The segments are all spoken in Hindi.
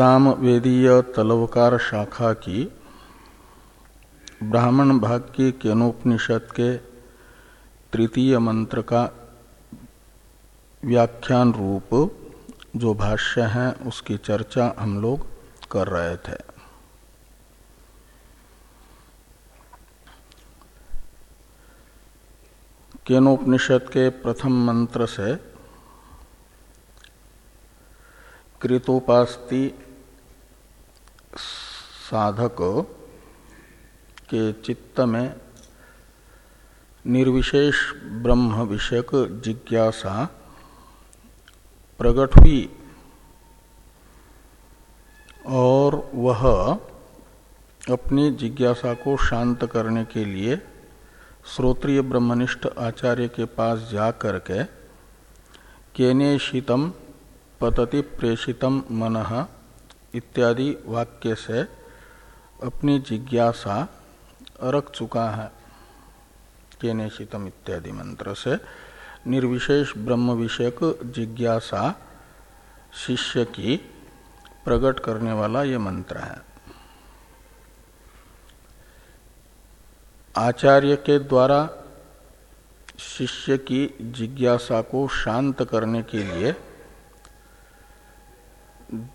सामवेदीय तलवकार शाखा की ब्राह्मण भाग के केनोपनिषद के तृतीय मंत्र का व्याख्यान रूप जो भाष्य है, उसकी चर्चा हम लोग कर रहे थे। केनोपनिषद के प्रथम मंत्र से कृतोपास्ति साधक के चित्त में निर्विशेष ब्रह्म विषयक जिज्ञासा प्रकट हुई और वह अपनी जिज्ञासा को शांत करने के लिए श्रोत्रिय ब्रह्मनिष्ठ आचार्य के पास जा करके केने शीतम पतति प्रेषितम मन इत्यादि वाक्य से अपनी जिज्ञासा रख चुका है। केनेशितम इत्यादि मंत्र से निर्विशेष ब्रह्म विषयक जिज्ञासा शिष्य की प्रकट करने वाला ये मंत्र है। आचार्य के द्वारा शिष्य की जिज्ञासा को शांत करने के लिए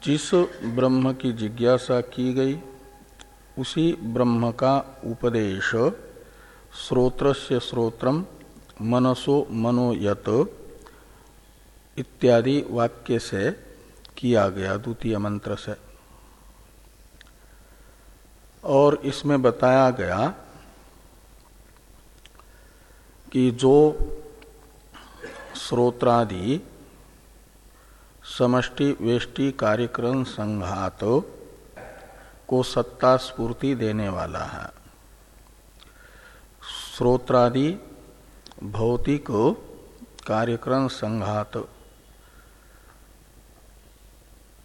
जिस ब्रह्म की जिज्ञासा की गई उसी ब्रह्म का उपदेश श्रोत्र से श्रोत्रम मनसो मनोयत इत्यादि वाक्य से किया गया द्वितीय मंत्र से। और इसमें बताया गया कि जो श्रोत्रादि समष्टि वेष्टि कार्यक्रम संघात को सत्ता स्पूर्ति देने वाला है। श्रोत्रादि भौतिक कार्यक्रम संघात।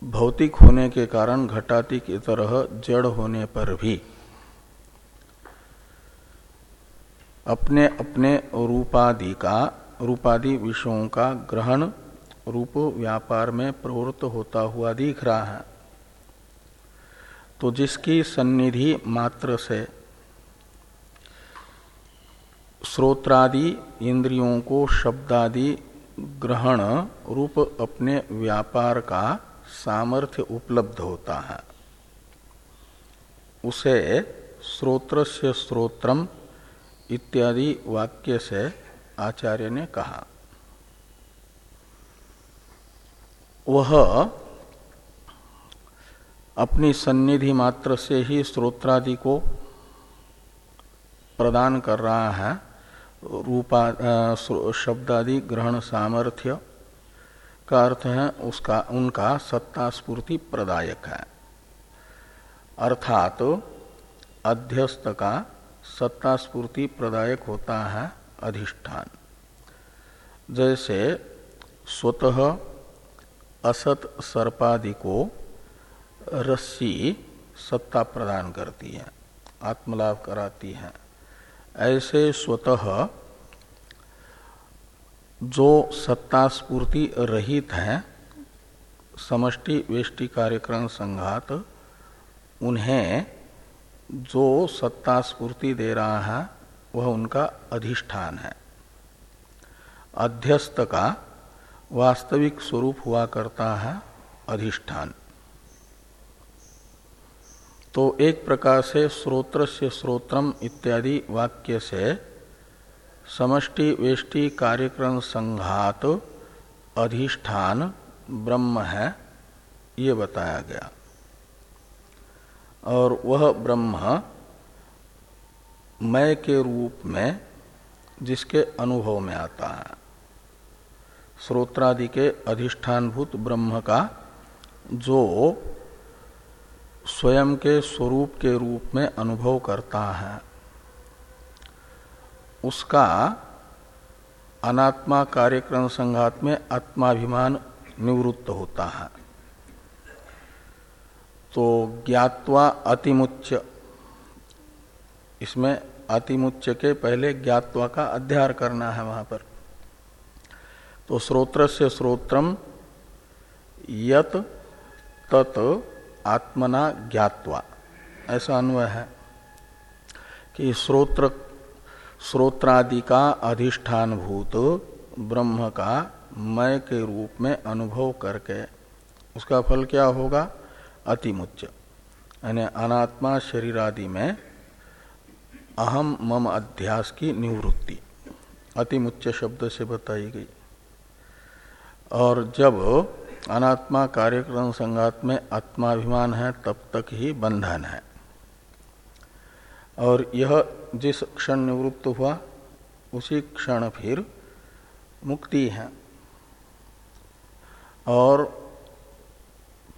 भौतिक होने के कारण घटाती की तरह जड़ होने पर भी अपने अपने रूपादि का, रूपादि विषयों का ग्रहण रूप व्यापार में प्रवृत्त होता हुआ दिख रहा है। तो जिसकी सन्निधि मात्र से श्रोत्रादि इंद्रियों को शब्दादि ग्रहण रूप अपने व्यापार का सामर्थ्य उपलब्ध होता है। उसे श्रोत्र से श्रोत्रम इत्यादि वाक्य से आचार्य ने कहा। वह अपनी सन्निधि मात्र से ही स्रोत्रादि को प्रदान कर रहा है। रूपा शब्दादि, ग्रहण सामर्थ्य का अर्थ है उसका, उनका सत्ता स्पूर्ति प्रदायक है। अर्थात तो अध्यस्त का सत्ता स्पूर्ति प्रदायक होता है अधिष्ठान। जैसे स्वतः असत सर्पादि को रस्सी सत्ता प्रदान करती है, आत्मलाभ कराती है। ऐसे स्वतः जो सत्ता स्पूर्ति रहित है, समष्टि वेष्टि कार्यक्रम संघात, उन्हें जो सत्ता स्पूर्ति दे रहा है, वह उनका अधिष्ठान है। अध्यस्त का वास्तविक स्वरूप हुआ करता है अधिष्ठान। तो एक प्रकार से स्रोत्र से स्रोत्रम इत्यादि वाक्य से समष्टि वेष्टि कार्यक्रम संघात अधिष्ठान ब्रह्म है, ये बताया गया। और वह ब्रह्म मय के रूप में जिसके अनुभव में आता है। श्रोत्रादि के अधिष्ठानभूत ब्रह्म का जो स्वयं के स्वरूप के रूप में अनुभव करता है। उसका अनात्मा कार्यक्रम संघात में आत्माभिमान निवृत्त होता है। तो ज्ञातवा अतिमुच्च इसमें अतिमुच्च के पहले ज्ञातवा का अध्यार करना है वहाँ पर। तो श्रोत्र से श्रोत्रम यत तत् आत्मना ज्ञात्वा। ऐसा अन्वय है कि श्रोत्र, श्रोत्रादि का अधिष्ठान भूत ब्रह्म का मय के रूप में अनुभव करके उसका फल क्या होगा? अतिमुच्च। यानी अनात्मा शरीर आदि में अहम मम अध्यास की निवृत्ति। अतिमुच्च शब्द से बताई गई। और जब अनात्मा कार्यक्रम संगात में आत्माभिमान है, तब तक ही बंधन है। और यह जिस क्षण निवृत्त हुआ, उसी क्षण फिर मुक्ति है। और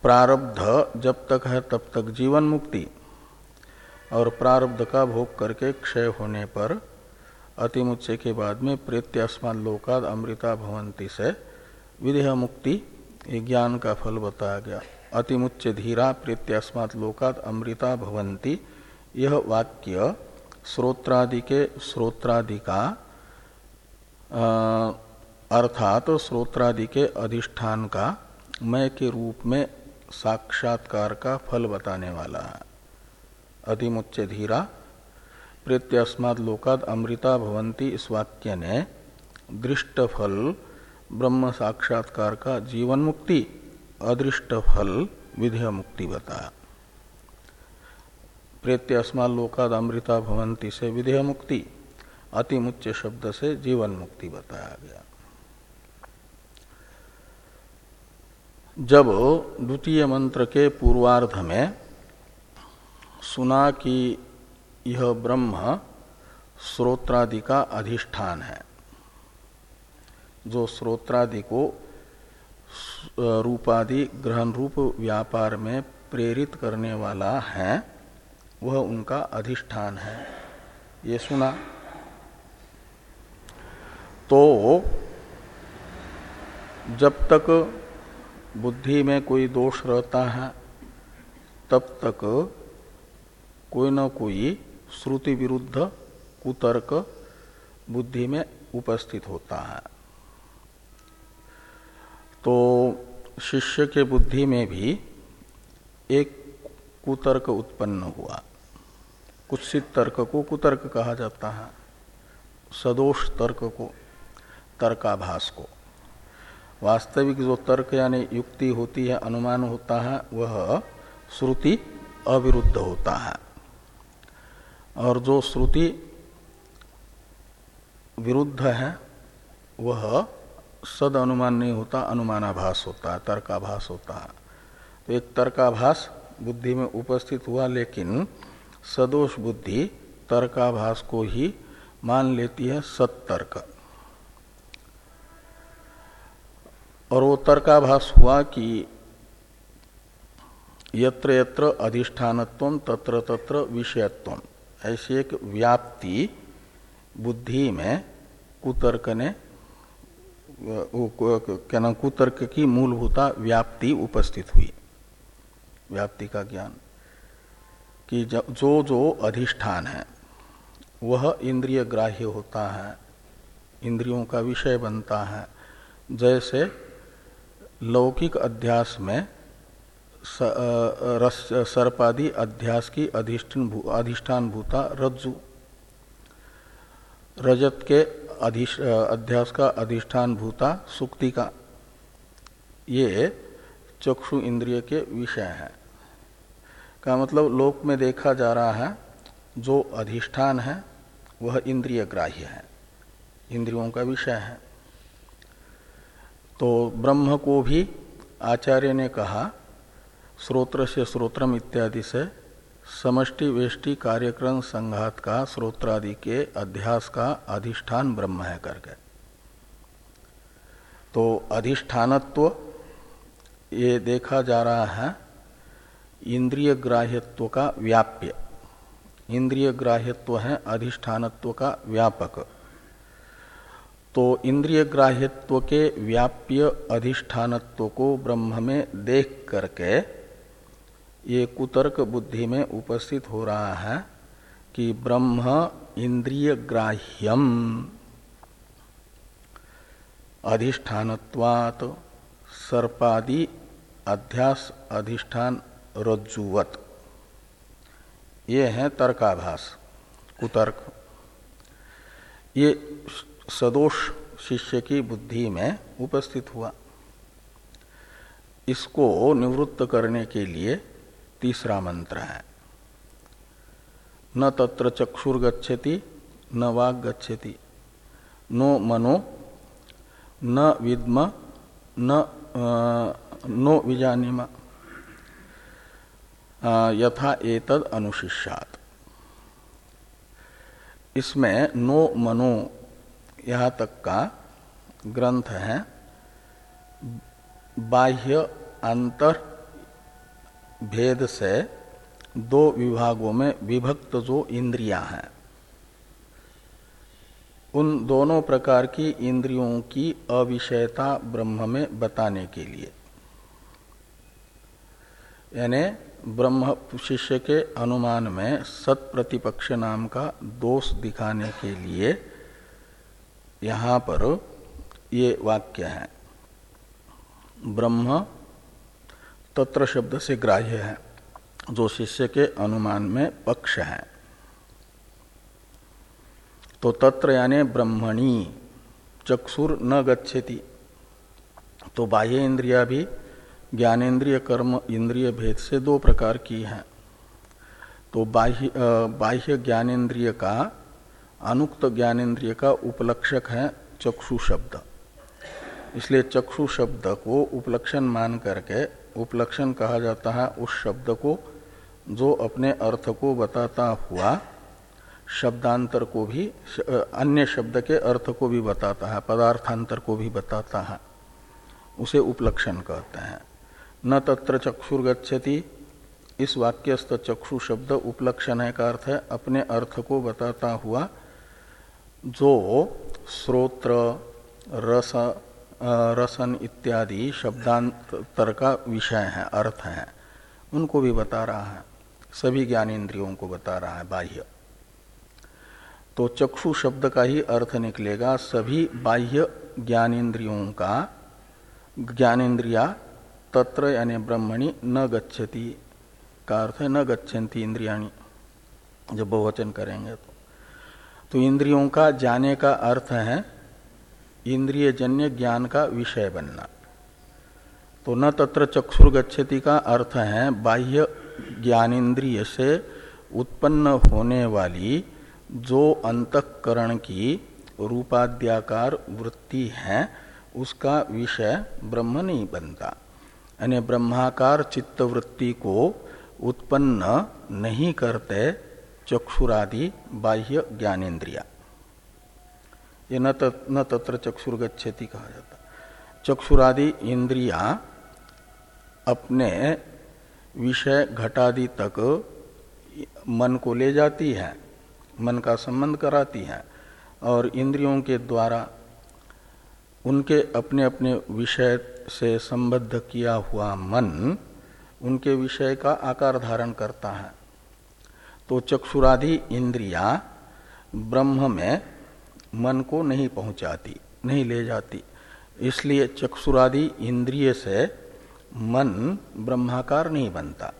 प्रारब्ध जब तक है, तब तक जीवन मुक्ति। और प्रारब्ध का भोग करके क्षय होने पर अतिमुच्चे के बाद में प्रेत्यास्मान लोकाद अमृता भवंती से विधेय मुक्ति ज्ञान का फल बताया गया। अतिमुच्च धीरा प्रेत्यास्मात लोकात अमृता भवंती यह वाक्य श्रोत्रादि के श्रोत्रादि का अर्थात तो श्रोत्रादि के अधिष्ठान का, मय के रूप में साक्षात्कार का फल बताने वाला है। अतिमुच्च धीरा प्रत्यस्माद लोकाद अमृता भवंती इस वाक्य ने दृष्ट फल ब्रह्म साक्षात्कार का जीवन मुक्ति अदृष्ट फल विधेय मुक्ति बताया। प्रेत्य लोकाद अमृता भवंती से विधेय मुक्ति अतिमुच्च शब्द से जीवन मुक्ति बताया गया। जब द्वितीय मंत्र के पूर्वार्ध में सुना कि यह ब्रह्म श्रोत्रादि का अधिष्ठान है जो श्रोत्रादि को रूपादि ग्रहण रूप व्यापार में प्रेरित करने वाला है, वह उनका अधिष्ठान है। ये सुना। तो जब तक बुद्धि में कोई दोष रहता है, तब तक कोई न कोई श्रुति विरुद्ध कुतर्क बुद्धि में उपस्थित होता है। तो शिष्य के बुद्धि में भी एक कुतर्क उत्पन्न हुआ। कुत्सित तर्क को कुतर्क कहा जाता है। सदोष तर्क को, तर्काभास को। वास्तविक जो तर्क यानी युक्ति होती है, अनुमान होता है, वह श्रुति अविरुद्ध होता है। और जो श्रुति विरुद्ध है, वह सद अनुमान नहीं होता, अनुमानाभास होता है तर्काभास होता। है तो एक तर्काभास बुद्धि में उपस्थित हुआ, लेकिन सदोष बुद्धि तर्काभास को ही मान लेती है सत्तर्क। और वो तर्काभास हुआ कि यत्र यत्र अधिष्ठानत्व, तत्र तत्र विषयत्व। ऐसी एक व्याप्ति बुद्धि में कुतर्क ने क्या नाम कुतर्क की मूलभूता व्याप्ति उपस्थित हुई। व्याप्ति का ज्ञान कि जो जो अधिष्ठान है वह इंद्रिय ग्राह्य होता है इंद्रियों का विषय बनता है। जैसे लौकिक अध्यास में सर्पादि अध्यास की अधिष्ठान भू, अधिष्ठान भूता रज्जु रजत के अध्यास का अधिष्ठान भूता सुक्ति का, ये चक्षु इंद्रिय के विषय है। का मतलब लोक में देखा जा रहा है, जो अधिष्ठान है, वह इंद्रिय ग्राह्य है, इंद्रियों का विषय है। तो ब्रह्म को भी आचार्य ने कहा स्रोत्र से स्रोत्रम इत्यादि से समष्टि वेष्टि कार्यक्रम संघात का स्रोत्रादि के अध्यास का अधिष्ठान ब्रह्म है करके। तो अधिष्ठानत्व, ये देखा जा रहा है इंद्रिय ग्राह्यत्व का व्याप्य। इंद्रिय ग्राह्यत्व है अधिष्ठानत्व का व्यापक। तो इंद्रिय ग्राह्यत्व के व्याप्य अधिष्ठानत्व को ब्रह्म में देख करके ये कुतर्क बुद्धि में उपस्थित हो रहा है कि ब्रह्म इंद्रिय ग्राह्यम। अधिष्ठानत्वात सर्पादि अध्यास अधिष्ठान रज्जुवत। ये है तर्काभास, कुतर्क। ये सदोष शिष्य की बुद्धि में उपस्थित हुआ। इसको निवृत्त करने के लिए तीसरा मंत्र है। न तत्र चक्षुर गच्छति न वाग गच्छति नो मनो, न विद्म, न नो विजानिम यथा एतद अनुशिष्यात। इसमें नो मनो यहाँ तक का ग्रंथ है। बाह्य, अंतर भेद से दो विभागों में विभक्त जो इंद्रियाँ हैं। उन दोनों प्रकार की इंद्रियों की अविषयता ब्रह्म में बताने के लिए। यानी ब्रह्म शिष्य के अनुमान में सत प्रतिपक्ष नाम का दोष दिखाने के लिए यहाँ पर ये वाक्य है। ब्रह्म तत्र शब्द से ग्राह्य है, जो शिष्य के अनुमान में पक्ष है। तो तत्र यानी ब्रह्मणी, चक्षुर न गच्छति। तो बाह्य इंद्रिया भी ज्ञानेन्द्रिय कर्म, इंद्रिय भेद से दो प्रकार की है। तो बाह्य बाह्य ज्ञानेन्द्रिय का, अनुक्त ज्ञानेन्द्रिय का उपलक्षक है चक्षु शब्द। इसलिए चक्षु शब्द को उपलक्षण मान करके उपलक्षण कहा जाता है उस शब्द को जो अपने अर्थ को बताता हुआ शब्दांतर को भी अन्य शब्द के अर्थ को भी बताता है, पदार्थांतर को भी बताता है। उसे उपलक्षण कहते हैं। न तत्र चक्षुर्गछति इस वाक्यस्थ चक्षु शब्द उपलक्षण है का अर्थ है अपने अर्थ को बताता हुआ जो स्रोत्र, रस रसन इत्यादि शब्दांतर का विषय है, अर्थ है। उनको भी बता रहा है। सभी ज्ञानेन्द्रियों को बता रहा है, बाह्य। तो चक्षु शब्द का ही अर्थ निकलेगा, सभी बाह्य ज्ञानेन्द्रियों का, ज्ञानेन्द्रिया तत्र यानी ब्रह्मणि न गच्छति, का अर्थ है न गच्छन्ति इंद्रियाणी, जब बहुवचन करेंगे तो। तो इंद्रियों का जाने का अर्थ है इंद्रिय जन्य ज्ञान का विषय बनना। तो न तत्र चक्षुर गच्छति का अर्थ है, बाह्य ज्ञानेन्द्रिय से उत्पन्न होने वाली जो अंतकरण की रूपाद्याकार वृत्ति है, उसका विषय ब्रह्म नहीं बनता। यानी ब्रह्माकार चित्त वृत्ति को उत्पन्न नहीं करते चक्षुरादि बाह्य ज्ञानेन्द्रिया। ये न तत, न तत्र चक्षुर्गछति कहा जाता। चक्षुरादि इंद्रिया अपने विषय घटादि तक मन को ले जाती है मन का संबंध कराती है और इंद्रियों के द्वारा उनके अपने अपने विषय से संबद्ध किया हुआ मन उनके विषय का आकार धारण करता है। तो चक्षुरादि इंद्रिया ब्रह्म में मन को नहीं पहुंचाती, नहीं ले जाती। इसलिए चक्षुरादि इंद्रिय से मन ब्रह्माकार नहीं बनता।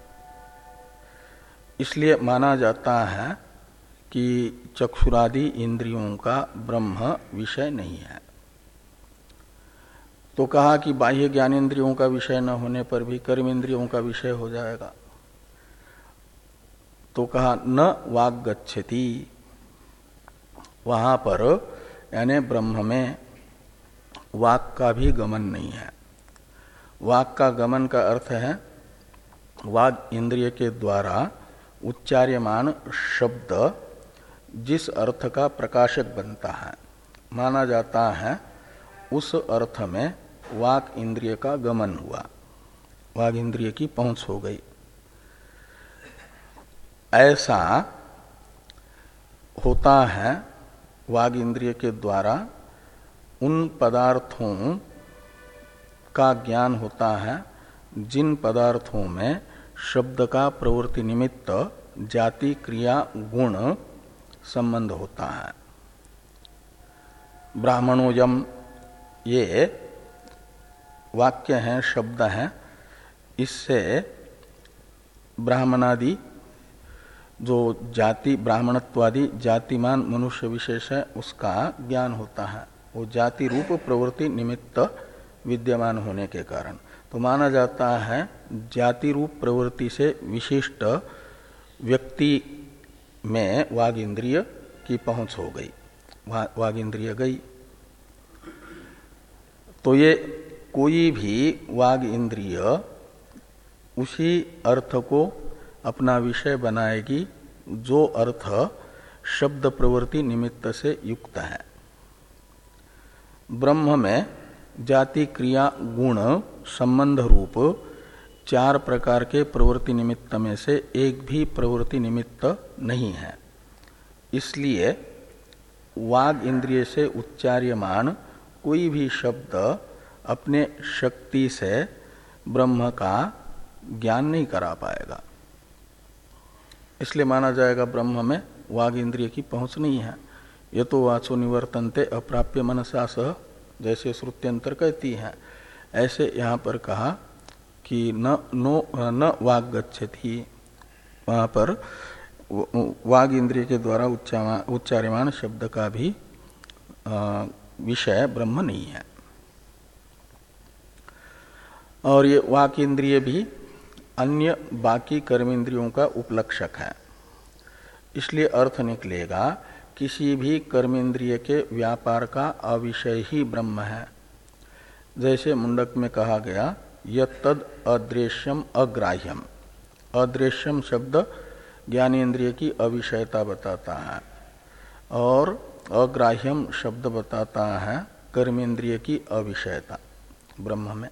इसलिए माना जाता है कि चक्षुरादि इंद्रियों का ब्रह्म विषय नहीं है। तो कहा कि बाह्य ज्ञानेन्द्रियों का विषय न होने पर भी कर्म इंद्रियों का विषय हो जाएगा। तो कहा, न वाग गच्छति वहाँ पर, यानी ब्रह्म में वाक का भी गमन नहीं है। वाक का गमन का अर्थ है, वाग इंद्रिय के द्वारा उच्चार्यमान शब्द जिस अर्थ का प्रकाशक बनता है, माना जाता है, उस अर्थ में वाक इंद्रिय का गमन हुआ। वाग इंद्रिय की पहुँच हो गई। ऐसा होता है वाग इंद्रिय के द्वारा उन पदार्थों का ज्ञान होता है, जिन पदार्थों में शब्द का प्रवृत्ति निमित्त जाति, क्रिया, गुण संबंध होता है। ब्राह्मणोजम ये वाक्य हैं, शब्द हैं। इससे ब्राह्मणादि जो जाति ब्राह्मणत्वादि जातिमान मनुष्य विशेष है, उसका ज्ञान होता है। वो जाति रूप प्रवृत्ति निमित्त विद्यमान होने के कारण। तो माना जाता है, जाति रूप प्रवृत्ति से विशिष्ट व्यक्ति में वाग इंद्रिय की पहुँच हो गई। वाग इंद्रिय गई। तो ये कोई भी वाग इंद्रिय उसी अर्थ को अपना विषय बनाएगी, जो अर्थ शब्द प्रवृत्ति निमित्त से युक्त है। ब्रह्म में जाति, क्रिया, गुण, संबंध रूप चार प्रकार के प्रवृत्ति निमित्त में से एक भी प्रवृत्ति निमित्त नहीं है। इसलिए वाग इंद्रिय से उच्चार्यमान कोई भी शब्द अपने शक्ति से ब्रह्म का ज्ञान नहीं करा पाएगा। इसलिए माना जाएगा ब्रह्म में वाग इंद्रिय की पहुँच नहीं है। ये तो वाचो निवर्तनते अप्राप्य मनसा सह, जैसे श्रुत्यंतर कहती है। ऐसे यहाँ पर कहा कि न, नो, न वाग गच्छति वहाँ पर वाग इंद्रिय के द्वारा उच्चार्यमान शब्द का भी विषय ब्रह्म नहीं है। और ये वाक इंद्रिय भी अन्य बाकी कर्मेंद्रियों का उपलक्षक है। इसलिए अर्थ निकलेगा, किसी भी कर्मेंद्रिय के व्यापार का अविषय ही ब्रह्म है। जैसे मुंडक में कहा गया यद अदृश्यम अग्राह्यम। अदृश्यम शब्द ज्ञानेन्द्रिय की अविषयता बताता है और अग्राह्यम शब्द बताता है कर्मेंद्रिय की अविषयता, ब्रह्म में।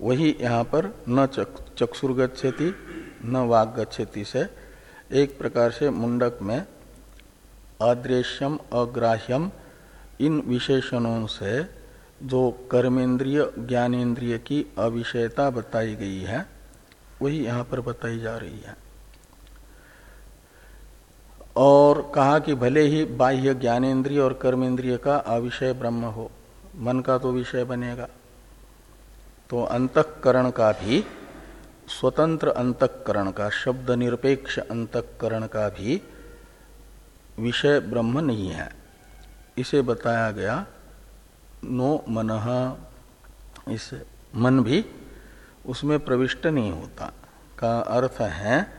वही यहाँ पर न चक, चक्षुर गच्छति न वाग गच्छति से एक प्रकार से मुंडक में अदृश्यम अग्राह्यम इन विशेषणों से जो कर्मेंद्रिय ज्ञानेन्द्रिय की अविषयता बताई गई है वही यहाँ पर बताई जा रही है। और कहा कि भले ही बाह्य ज्ञानेन्द्रिय और कर्मेंद्रिय का अविषय ब्रह्म हो मन का तो विषय बनेगा। तो अंतकरण का भी, स्वतंत्र अंतकरण का शब्द निरपेक्ष अंतकरण का भी विषय ब्रह्म नहीं है। इसे बताया गया, नो मन, इस मन भी उसमें प्रविष्ट नहीं होता। का अर्थ है,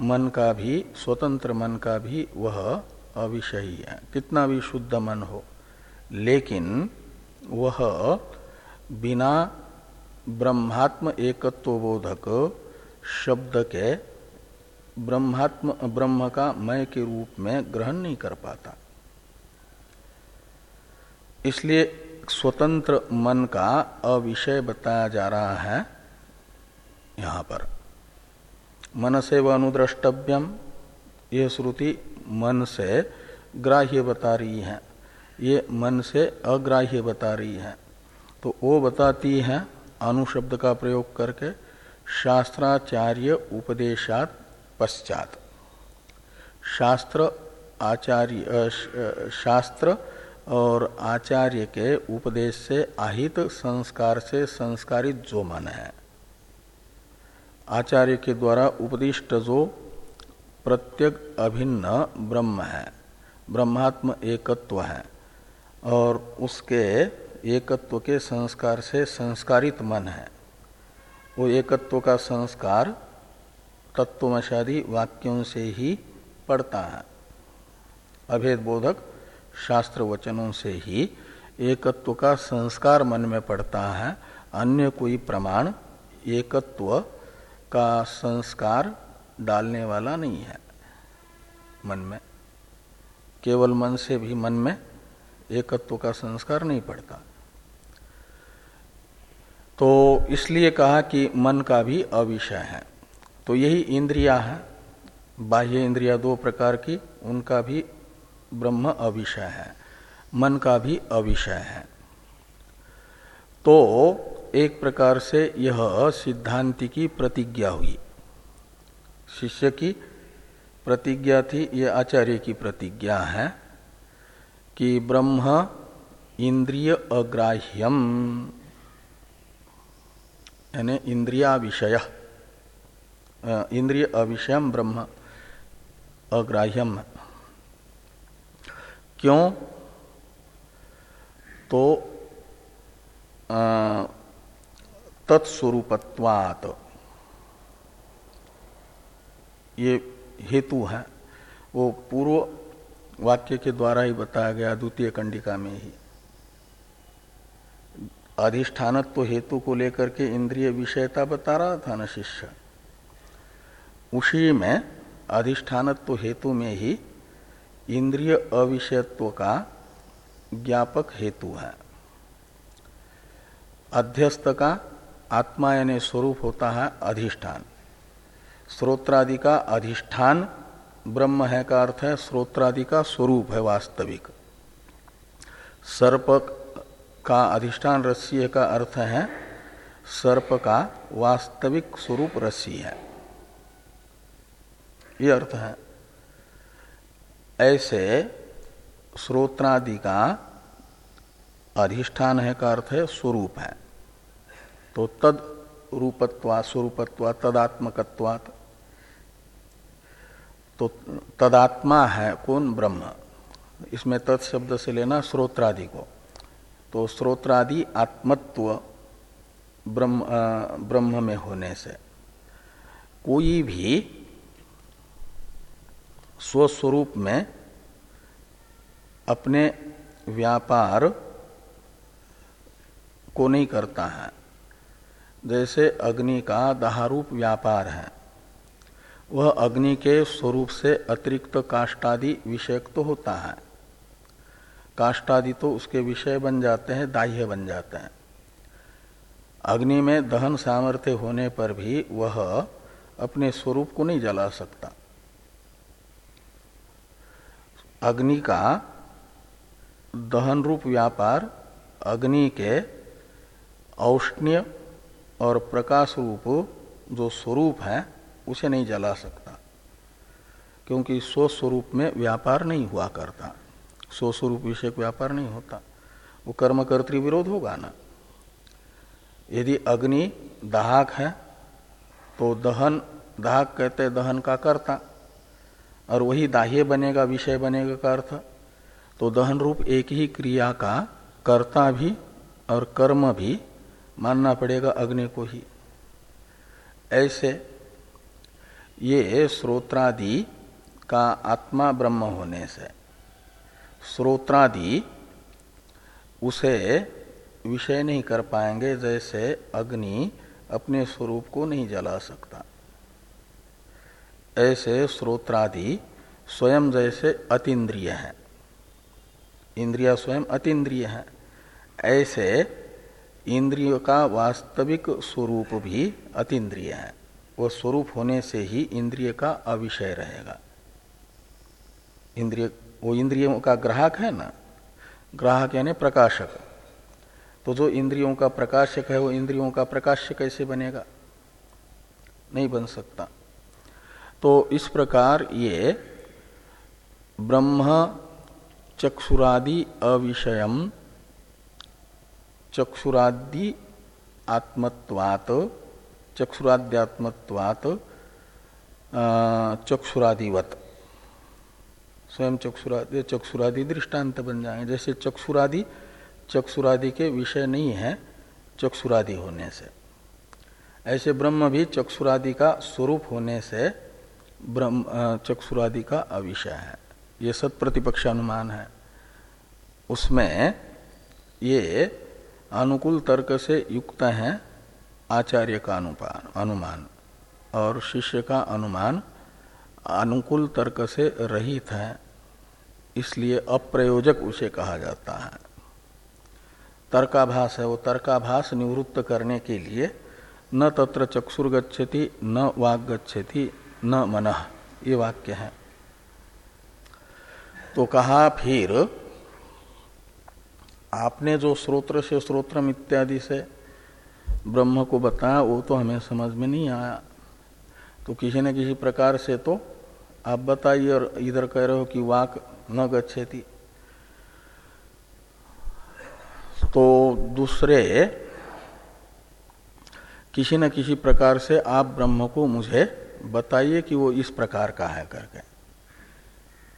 मन का भी, स्वतंत्र मन का भी वह अविषयी है। कितना भी शुद्ध मन हो, लेकिन वह बिना ब्रह्मात्म एकत्व बोधक शब्द के ब्रह्मात्म ब्रह्म का मय के रूप में ग्रहण नहीं कर पाता। इसलिए स्वतंत्र मन का अविषय बताया जा रहा है यहाँ पर। मन से व अनुद्रष्टव्यम, यह श्रुति मन से ग्राह्य बता रही है। ये मन से अग्राह्य बता रही है। तो वो बताती है अनुशब्द का प्रयोग करके शास्त्राचार्य उपदेशात पश्चात। शास्त्र आचार्य शास्त्र और आचार्य के उपदेश से आहित संस्कार से संस्कारित जो मन है, आचार्य के द्वारा उपदिष्ट जो प्रत्यक अभिन्न ब्रह्म है, ब्रह्मात्म एकत्व है और उसके एकत्व के संस्कार से संस्कारित मन है। वो एकत्व का संस्कार तत्वमशादी वाक्यों से ही पड़ता है। अभेद बोधक शास्त्र वचनों से ही एकत्व का संस्कार मन में पड़ता है। अन्य कोई प्रमाण एकत्व का संस्कार डालने वाला नहीं है मन में। केवल मन से भी मन में एकत्व का संस्कार नहीं पड़ता तो इसलिए कहा कि मन का भी अविषय है। तो यही इंद्रिया है। बाह्य इंद्रिया दो प्रकार की, उनका भी ब्रह्म अविषय है। मन का भी अविषय है। तो एक प्रकार से यह सिद्धांति की प्रतिज्ञा हुई। शिष्य की प्रतिज्ञा थी यह आचार्य की प्रतिज्ञा है कि ब्रह्म इंद्रिय अग्राह्यम। यानी इंद्रिया विषय इंद्रिय अविषयम ब्रह्म, अग्राह्यम। क्यों? तो तत्स्वरूपत्वात। ये हेतु है। वो पूर्व वाक्य के द्वारा ही बताया गया, द्वितीय कंडिका में ही। अधिष्ठानत्व हेतु को लेकर के इंद्रिय विषयता बता रहा था न शिष्य। उसी में अधिष्ठानत्व हेतु में ही इंद्रिय अविषयत्व का ज्ञापक हेतु है। अध्यस्त का आत्मा यानी स्वरूप होता है अधिष्ठान। स्रोत्रादि का अधिष्ठान ब्रह्म है का अर्थ है स्रोत्रादि का स्वरूप है वास्तविक। सर्प का अधिष्ठान रस्सी का अर्थ है, सर्प का वास्तविक स्वरूप रस्सी है। ये अर्थ है। ऐसे श्रोत्रादि का अधिष्ठान है का अर्थ है स्वरूप है। तो तद रूपत्वा, स्वरूपत्वा, तदात्मकत्वात्। तो तदात्मा है कौन? ब्रह्म। इसमें तत्शब्द से लेना स्रोत्रादि को। तो स्रोत्रादि आत्मत्व ब्रह्म ब्रह्म में होने से। कोई भी स्वस्वरूप में अपने व्यापार को नहीं करता है। जैसे अग्नि का दहारूप व्यापार है, वह अग्नि के स्वरूप से अतिरिक्त काष्टादि विषयक तो होता है। काष्टादि तो उसके विषय बन जाते हैं, दाह्य बन जाते हैं। अग्नि में दहन सामर्थ्य होने पर भी वह अपने स्वरूप को नहीं जला सकता। अग्नि का दहन रूप व्यापार, अग्नि के औष्ण्य और प्रकाश रूप जो स्वरूप है, उसे नहीं जला सकता, क्योंकि स्वस्वरूप में व्यापार नहीं हुआ करता। स्वस्वरूप विषय व्यापार नहीं होता। वो कर्म कर्तृ विरोध होगा ना। यदि अग्नि दाहक है तो दहन, दाहक कहते हैं दहन का कर्ता। और वही दाह्य बनेगा, विषय बनेगा का अर्थ। तो दहन रूप एक ही क्रिया का कर्ता भी और कर्म भी मानना पड़ेगा अग्नि को ही। ऐसे ये श्रोत्रादि का आत्मा ब्रह्म होने से श्रोत्रादि उसे विषय नहीं कर पाएँगे, जैसे अग्नि अपने स्वरूप को नहीं जला सकता। ऐसे श्रोत्रादि स्वयं जैसे अतीन्द्रिय है। इंद्रिया स्वयं अतीन्द्रिय है। ऐसे इंद्रियों का वास्तविक स्वरूप भी अतीन्द्रिय है। वो स्वरूप होने से ही इंद्रिय का अविषय रहेगा। इंद्रिय वो इंद्रियों का ग्राहक है ना? ग्राहक यानी प्रकाशक। तो जो इंद्रियों का प्रकाशक है, वो इंद्रियों का प्रकाश्य कैसे बनेगा? नहीं बन सकता। तो इस प्रकार ये ब्रह्म चक्षुरादि अविषयम, चक्षुरादि आत्मत्वात चक्षुराध्यात्मत्वात चक्षुरादिवत। स्वयं चक्षुरादि चक्षुरादि दृष्टांत बन जाएँगे जैसे चक्षुरादि चक्षुरादि के विषय नहीं है, चक्षुरादि होने से। ऐसे ब्रह्म भी चक्षुरादि का स्वरूप होने से ब्रह्म चक्षुरादि का अविषय है। ये सत प्रतिपक्ष अनुमान है। उसमें ये अनुकूल तर्क से युक्त है आचार्य का अनुपान, अनुमान, और शिष्य का अनुमान अनुकूल तर्क से रहित है। इसलिए अप्रयोजक उसे कहा जाता है। तर्काभास है वो तर्काभास निवृत्त करने के लिए न तत्र चक्षुर गच्छति न वाक गच्छति न मन। ये वाक्य है। तो कहा फिर, आपने जो स्रोत्र से स्रोत्रम इत्यादि से ब्रह्म को बताया, वो तो हमें समझ में नहीं आया। तो किसी न किसी प्रकार से तो आप बताइए और इधर कह रहे हो कि वाक न गच्छेती। तो दूसरे, किसी न किसी प्रकार से आप ब्रह्म को मुझे बताइए कि वो इस प्रकार का है करके।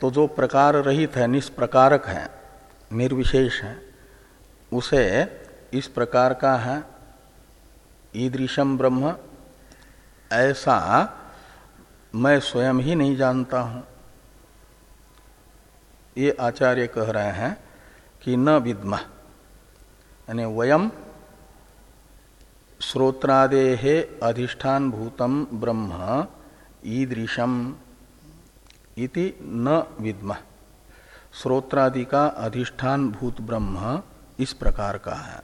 तो जो प्रकार रहित है, निष्प्रकारक है, निर्विशेष है, उसे इस प्रकार का है ईदृशम ब्रह्म, ऐसा मैं स्वयं ही नहीं जानता हूँ। ये आचार्य कह रहे हैं कि न विद्म, यानी वयम श्रोत्रादे अधिष्ठान भूतम ब्रह्म ईदृशम इति न विद्म। श्रोत्रादि का अधिष्ठान भूत ब्रह्म इस प्रकार का है।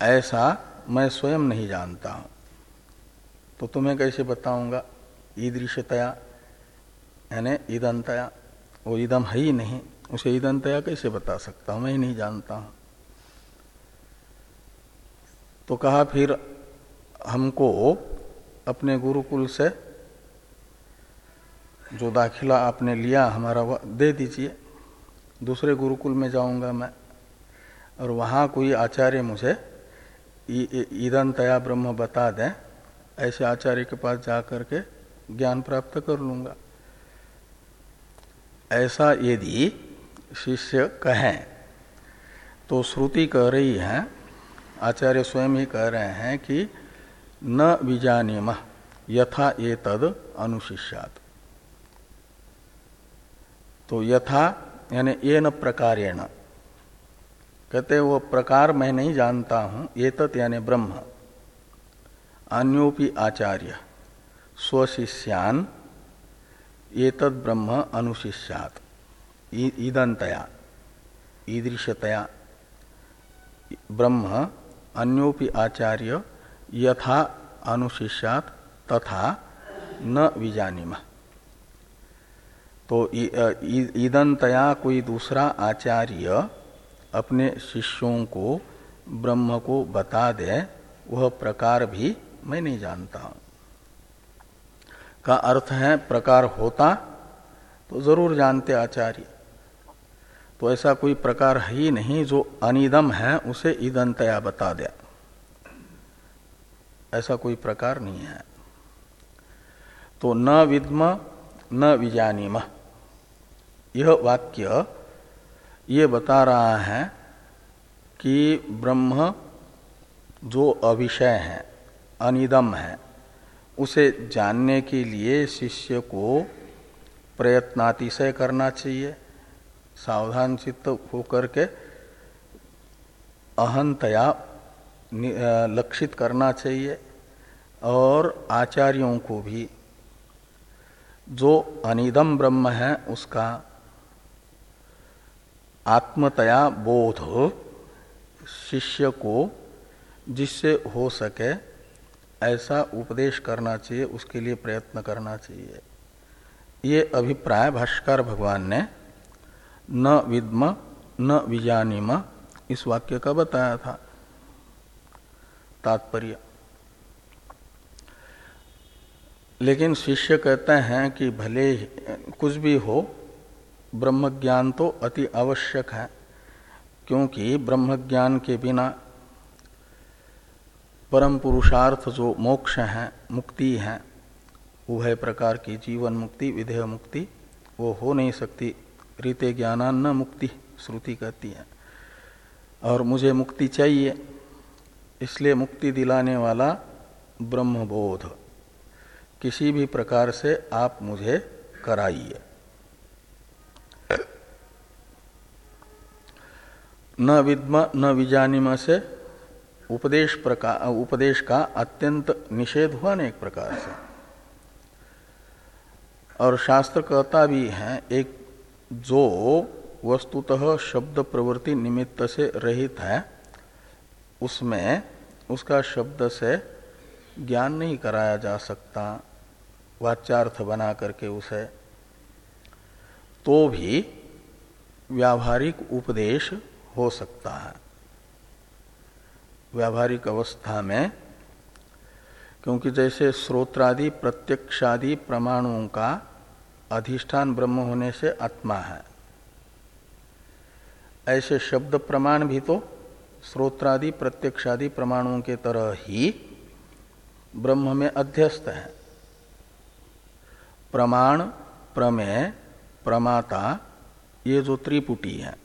ऐसा मैं स्वयं नहीं जानता हूँ। तो तुम्हें कैसे बताऊँगा? ईदृशतया, यानी ईदंतया। वो ईदम है ही नहीं, उसे ईदंतया कैसे बता सकता हूँ? मैं ही नहीं जानता हूँ। तो कहा फिर, हमको अपने गुरुकुल से जो दाखिला आपने लिया, हमारा वह दे दीजिए। दूसरे गुरुकुल में जाऊँगा मैं, और वहाँ कोई आचार्य मुझे ईदन तया ब्रह्म बता दें। ऐसे आचार्य के पास जा करके ज्ञान प्राप्त कर लूँगा। ऐसा यदि शिष्य कहें तो श्रुति कह रही है, आचार्य स्वयं ही कह रहे हैं कि न विजानीम, यथा ये तद अनुशिष्यात। तो यथा यानी ये न प्रकारेण। कहते वो प्रकार मैं नहीं जानता हूँ ये तत् यानी ब्रह्म। अन्योपि आचार्य। स्वशिष्यान ये तद ब्रह्म अनुशिष्यात। ईदंतया ईदृशतया। ब्रह्म, अन्योपि आचार्य, यथा अनुशिष्यात, तथा न विजानीम। तो ईदंतया कोई दूसरा आचार्य अपने शिष्यों को ब्रह्म को बता दे, वह प्रकार भी मैं नहीं जानता। का अर्थ है, प्रकार होता तो ज़रूर जानते आचार्य। तो ऐसा कोई प्रकार है ही नहीं, जो अनिदम है, उसे ईदंतया बता दिया ऐसा कोई प्रकार नहीं है। तो न विद्म, न विजानीम। यह वाक्य, ये बता रहा है कि ब्रह्म जो अविषय है अनिदम है। उसे जानने के लिए शिष्य को प्रयत्नातिशय करना चाहिए। सावधान चित्त होकर के अहंतया लक्षित करना चाहिए और आचार्यों को भी। जो अनिदम ब्रह्म है, उसका आत्मतया बोध शिष्य को जिससे हो सके ऐसा उपदेश करना चाहिए, उसके लिए प्रयत्न करना चाहिए। ये अभिप्राय भाष्कर भगवान ने, न विद्म, न विजानीम, इस वाक्य का बताया था। तात्पर्य। लेकिन शिष्य कहते हैं कि भले ही, कुछ भी हो ब्रह्म ज्ञान तो अति आवश्यक है, क्योंकि ब्रह्म ज्ञान के बिना परम पुरुषार्थ जो मोक्ष है, मुक्ति है उभय प्रकार की जीवन मुक्ति, विधेय मुक्ति। वो हो नहीं सकती, रीते ज्ञानान न मुक्ति, श्रुति कहती है। और मुझे मुक्ति चाहिए, इसलिए मुक्ति दिलाने वाला ब्रह्मबोध। किसी भी प्रकार से आप मुझे कराइए। न विद्म, न विजानिम से उपदेश प्रकार उपदेश का अत्यंत निषेध हुआ ना एक प्रकार से। और शास्त्र कहता भी है, एक जो वस्तुतः शब्द प्रवृत्ति निमित्त से रहित है, उसमें उसका शब्द से ज्ञान नहीं कराया जा सकता, वाच्यार्थ बना करके उसे। तो भी व्यावहारिक उपदेश हो सकता है। व्यावहारिक अवस्था में, क्योंकि जैसे स्रोत्रादि, प्रत्यक्षादि प्रमाणों का अधिष्ठान ब्रह्म होने से आत्मा है। ऐसे शब्द प्रमाण भी तो स्रोत्रादि, प्रत्यक्षादि प्रमाणों के तरह ही ब्रह्म में अध्यस्त है। प्रमाण, प्रमेय, प्रमाता, ये जो त्रिपुटी है,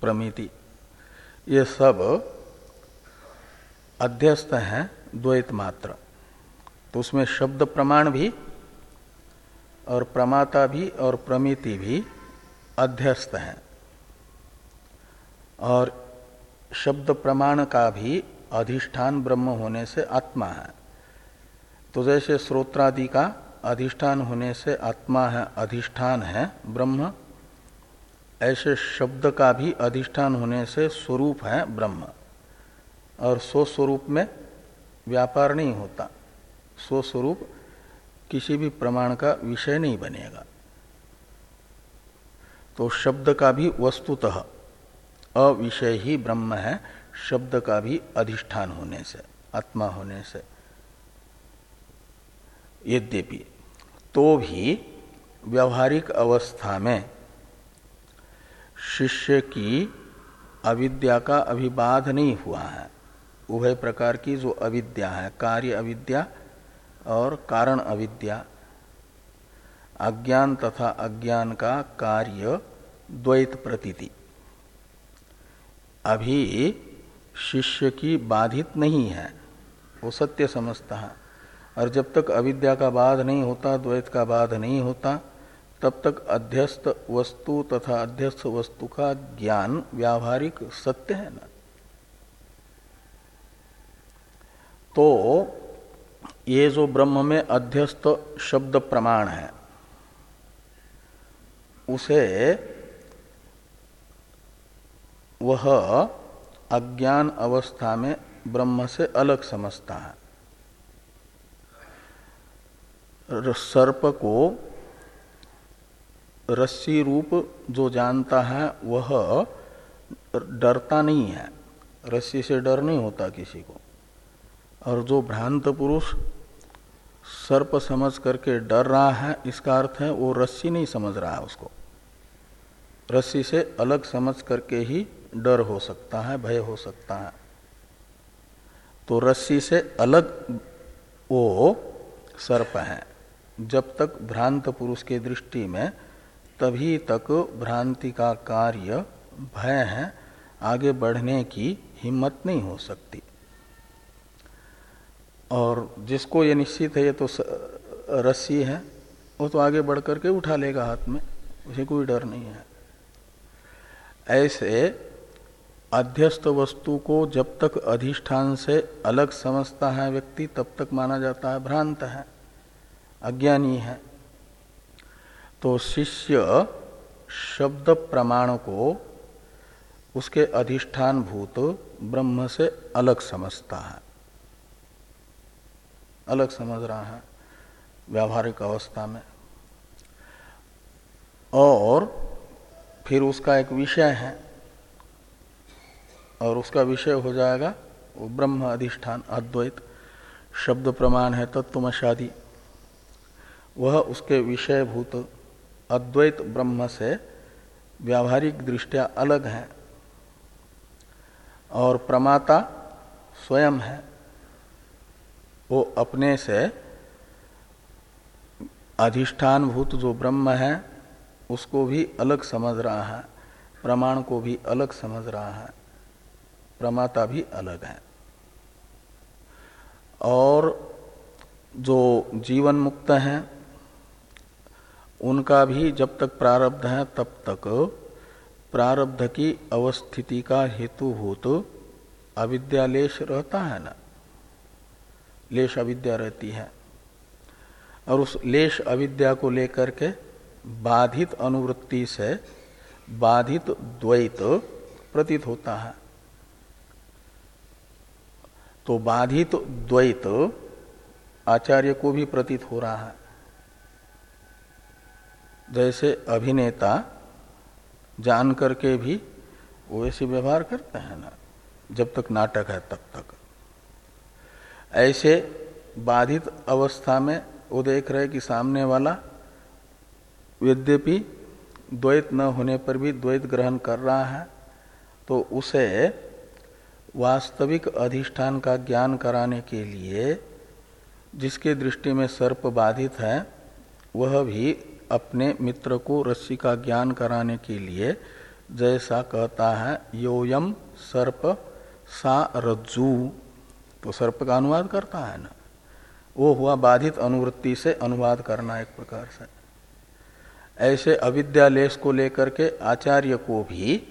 प्रमिति, ये सब अध्यस्त है द्वैत मात्र। तो उसमें शब्द प्रमाण भी और प्रमाता भी और प्रमिति भी अध्यस्त है। और शब्द प्रमाण का भी अधिष्ठान ब्रह्म होने से आत्मा है। तो जैसे श्रोत्रादि का अधिष्ठान होने से आत्मा है, अधिष्ठान है ब्रह्म, ऐसे शब्द का भी अधिष्ठान होने से स्वरूप है ब्रह्म। और सो स्वरूप में व्यापार नहीं होता। सो स्वरूप किसी भी प्रमाण का विषय नहीं बनेगा। तो शब्द का भी वस्तुतः अविषय ही ब्रह्म है, शब्द का भी अधिष्ठान होने से, आत्मा होने से। यद्यपि तो भी व्यवहारिक अवस्था में शिष्य की अविद्या का अभिबाध नहीं हुआ है। उभय प्रकार की जो अविद्या है, कार्य अविद्या और कारण अविद्या, अज्ञान तथा अज्ञान का कार्य द्वैत प्रतीति। अभी शिष्य की बाधित नहीं है, वो सत्य समझता है। और जब तक अविद्या का बाध नहीं होता, द्वैत का बाध नहीं होता, तब तक अध्यस्त वस्तु तथा अध्यस्त वस्तु का ज्ञान व्यावहारिक सत्य है ना? तो ये जो ब्रह्म में अध्यस्त शब्द प्रमाण है, उसे वह अज्ञान अवस्था में ब्रह्म से अलग समझता है। सर्प को रस्सी रूप जो जानता है, वह डरता नहीं है। रस्सी से डर नहीं होता किसी को। और जो भ्रांत पुरुष सर्प समझ करके डर रहा है, इसका अर्थ है वो रस्सी नहीं समझ रहा है उसको। रस्सी से अलग समझ करके ही डर हो सकता है, भय हो सकता है। तो रस्सी से अलग वो सर्प है। जब तक भ्रांत पुरुष के दृष्टि में, तभी तक भ्रांति का कार्य भय है, आगे बढ़ने की हिम्मत नहीं हो सकती। और जिसको ये निश्चित है, ये तो रस्सी है, वो तो आगे बढ़ करके उठा लेगा हाथ में। उसे कोई डर नहीं है। ऐसे अध्यस्त वस्तु को जब तक अधिष्ठान से अलग समझता है व्यक्ति, तब तक माना जाता है भ्रांत है, अज्ञानी है। तो शिष्य शब्द प्रमाण को उसके अधिष्ठान भूत ब्रह्म से अलग समझता है। अलग समझ रहा है व्यावहारिक अवस्था में। और फिर उसका एक विषय है, और उसका विषय हो जाएगा वो ब्रह्म अधिष्ठान, अद्वैत शब्द प्रमाण है, तत्वमशादी। वह उसके विषयभूत अद्वैत ब्रह्म से व्यावहारिक दृष्टिया अलग है, और प्रमाता स्वयं है। वो अपने से अधिष्ठान भूत जो ब्रह्म है, उसको भी अलग समझ रहा है, प्रमाण को भी अलग समझ रहा है, प्रमाता भी अलग है। और जो जीवन मुक्त हैं, उनका भी जब तक प्रारब्ध है, तब तक प्रारब्ध की अवस्थिति का हेतुभूत अविद्यालेश रहता है ना। लेश अविद्या रहती है। और उस लेश अविद्या को लेकर के बाधित अनुवृत्ति से बाधित द्वैत प्रतीत होता है। तो बाधित द्वैत आचार्य को भी प्रतीत हो रहा है। जैसे अभिनेता जान करके भी वो ऐसे व्यवहार करते हैं ना, जब तक नाटक है तब तक। ऐसे बाधित अवस्था में वो देख रहे कि सामने वाला यद्यपि द्वैत न होने पर भी द्वैत ग्रहण कर रहा है तो उसे वास्तविक अधिष्ठान का ज्ञान कराने के लिए जिसके दृष्टि में सर्प बाधित है, वह भी अपने मित्र को रस्सी का ज्ञान कराने के लिए जैसा कहता है, योयम सर्प सा रज्जू। तो सर्प का अनुवाद करता है ना? वो हुआ बाधित अनुवृत्ति से अनुवाद करना एक प्रकार से। ऐसे अविद्यालेश को लेकर के आचार्य को भी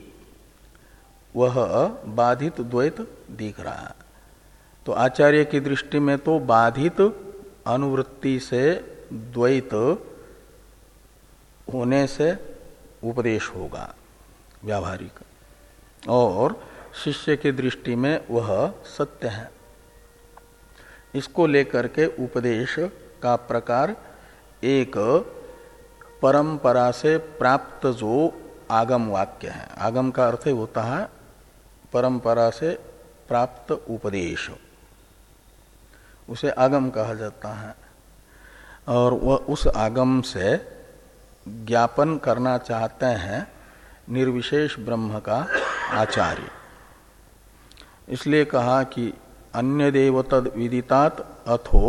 वह बाधित द्वैत दिख रहा है। तो आचार्य की दृष्टि में तो बाधित अनुवृत्ति से द्वैत होने से उपदेश होगा व्यावहारिक। और शिष्य की दृष्टि में वह सत्य है। इसको लेकर के उपदेश का प्रकार एक परंपरा से प्राप्त जो आगम वाक्य है। आगम का अर्थ होता है परंपरा से प्राप्त उपदेश। उसे आगम कहा जाता है और वह उस आगम से ज्ञापन करना चाहते हैं निर्विशेष ब्रह्म का आचार्य। इसलिए कहा कि अन्य देव तद विदितात अथो,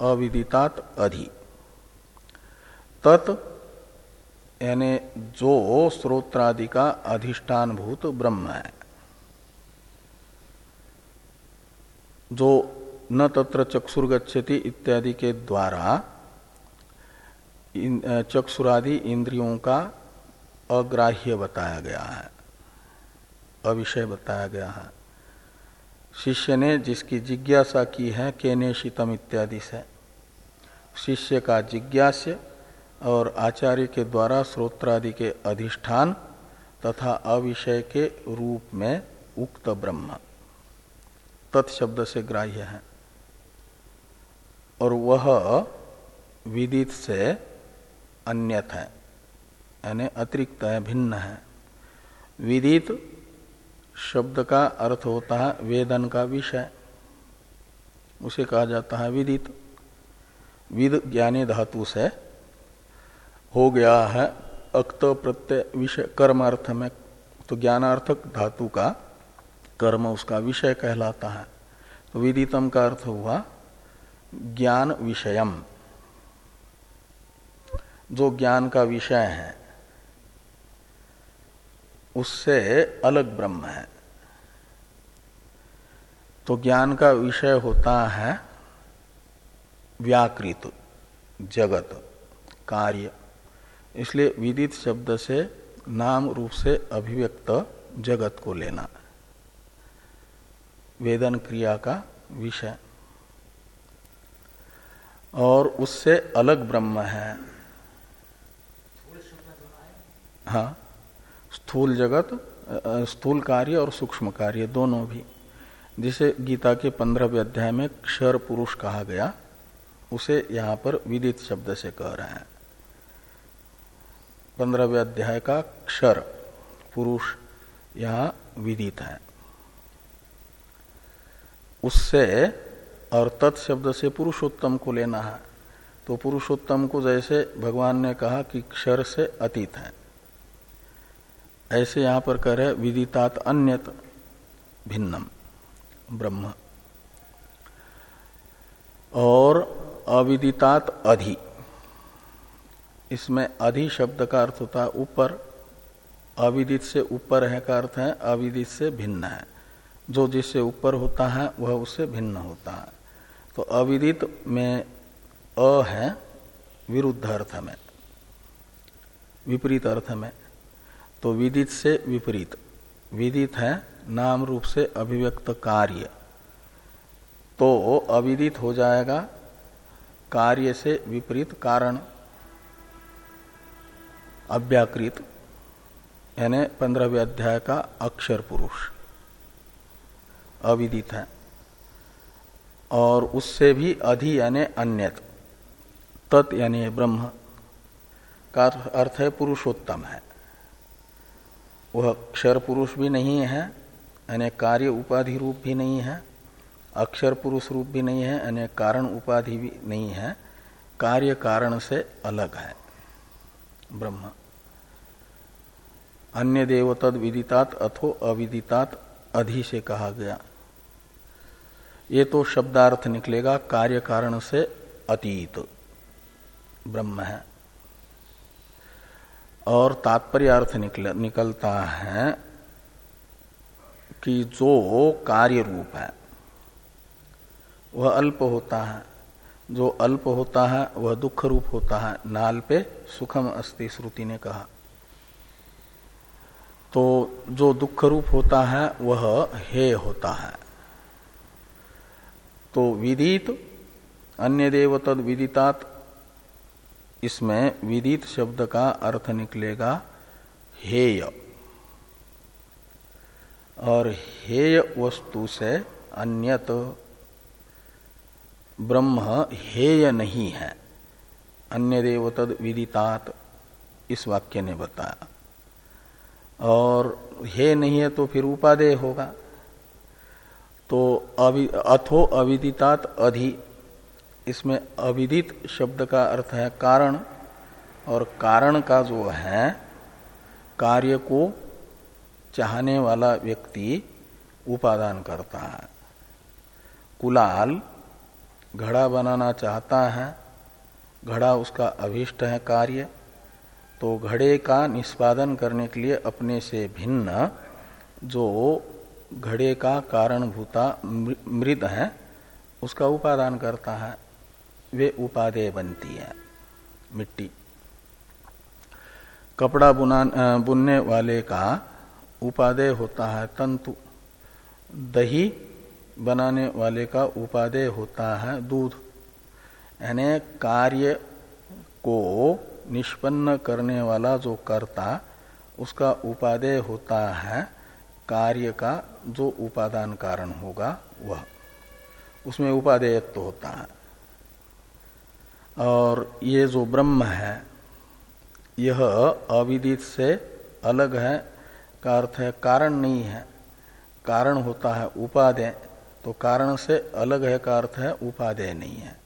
अविदितात अधि। तत्, यानी जो स्रोत्रादि का अधिष्ठान भूत ब्रह्म है। जो न तत्र चक्षुर्गछति इत्यादि के द्वारा चक्षुरादि इंद्रियों का अग्राह्य बताया गया है, अविषय बताया गया है। शिष्य ने जिसकी जिज्ञासा की है केने शीतम इत्यादि से। शिष्य का जिज्ञास्य और आचार्य के द्वारा श्रोत्रादि के अधिष्ठान तथा अविषय के रूप में उक्त ब्रह्म। तत्शब्द से ग्राह्य है। और वह विदित से अन्यत है, यानी अतिरिक्त है, भिन्न है। विदित शब्द का अर्थ होता है वेदन का विषय। उसे कहा जाता है विदित। विद ज्ञानी धातु से हो गया है अक्त प्रत्यय विषय कर्म अर्थ में। तो ज्ञानार्थक धातु का कर्म उसका विषय कहलाता है। तो विदितम का अर्थ हुआ ज्ञान विषयम। जो ज्ञान का विषय है उससे अलग ब्रह्म है। तो ज्ञान का विषय होता है व्याकृत, जगत, कार्य। इसलिए विदित शब्द से, नाम रूप से अभिव्यक्त जगत को लेना। वेदन क्रिया का विषय। और उससे अलग ब्रह्म है। हाँ। स्थूल जगत स्थूल कार्य और सूक्ष्म कार्य, दोनों भी। जिसे गीता के पंद्रहवें अध्याय में क्षर पुरुष कहा गया, उसे यहाँ पर विदित शब्द से कह रहे हैं। पंद्रहवें अध्याय का क्षर पुरुष यहाँ विदित है। उससे और तत्शब्द से पुरुषोत्तम को लेना है। तो पुरुषोत्तम को जैसे भगवान ने कहा कि क्षर से अतीत है। ऐसे यहाँ पर कह रहे विदितात अन्यत भिन्नम, ब्रह्म। और अविदितात अधि। इसमें अधि शब्द का अर्थ होता है ऊपर। अविदित से ऊपर है का अर्थ है, अविदित से भिन्न है। जो जिससे ऊपर होता है, वह उससे भिन्न होता है। तो अविदित में अ है, विरुद्ध अर्थ में, विपरीत अर्थ में। तो विदित से विपरीत। विदित है नाम रूप से अभिव्यक्त कार्य। तो अविदित हो जाएगा, कार्य से विपरीत कारण। अव्याकृत, यानी पंद्रहवें अध्याय का अक्षर पुरुष। अविदित है। और उससे भी अधि यानी अन्यत। तत् यानी ब्रह्म। का अर्थ है पुरुषोत्तम है। वह अक्षर पुरुष भी नहीं है यानी कार्य उपाधि रूप भी नहीं है, अक्षर पुरुष रूप भी नहीं है यानी कारण उपाधि भी नहीं है, कार्य कारण से अलग है। ब्रह्म। अन्य देव तद विदितात अथो अविदितात अधि से कहा गया। ये तो शब्दार्थ निकलेगा, कार्य कारण से अतीत। ब्रह्म है। और तात्पर्य अर्थ निकल, निकलता है कि जो कार्य रूप है वह अल्प होता है। जो अल्प होता है वह दुख रूप होता है। नाल पे सुखम अस्ति श्रुति ने कहा। तो जो दुख रूप होता है वह हे होता है। तो विदित अन्य देव तद विदितात इसमें विदित शब्द का अर्थ निकलेगा हेय। और हेय वस्तु से अन्यत ब्रह्म हेय नहीं है। अन्य देव तद विदितात इस वाक्य ने बताया। और हे नहीं है तो फिर उपादेय होगा। तो अवि, अथो अविदितात अधि इसमें अविदित शब्द का अर्थ है कारण, और कारण का जो है, कार्य को चाहने वाला व्यक्ति उपादान करता है। कुलाल, घड़ा बनाना चाहता है, घड़ा उसका अभिष्ट है कार्य तो घड़े का निष्पादन करने के लिए अपने से भिन्न जो घड़े का कारणभूता मृद है, उसका उपादान करता है। वे उपादेय बनती है, मिट्टी। कपड़ा बुना बुनने वाले का उपादेय होता है तंतु। दही बनाने वाले का उपादेय होता है दूध। यानी कार्य को निष्पन्न करने वाला जो कर्ता, उसका उपादेय होता है कार्य का जो उपादान कारण होगा वह। उसमें उपादेयत्व तो होता है। और ये जो ब्रह्म है, यह अविदित से अलग है, का अर्थ है कारण नहीं है। कारण होता है उपादेय तो कारण से अलग है का अर्थ है उपादेय नहीं है।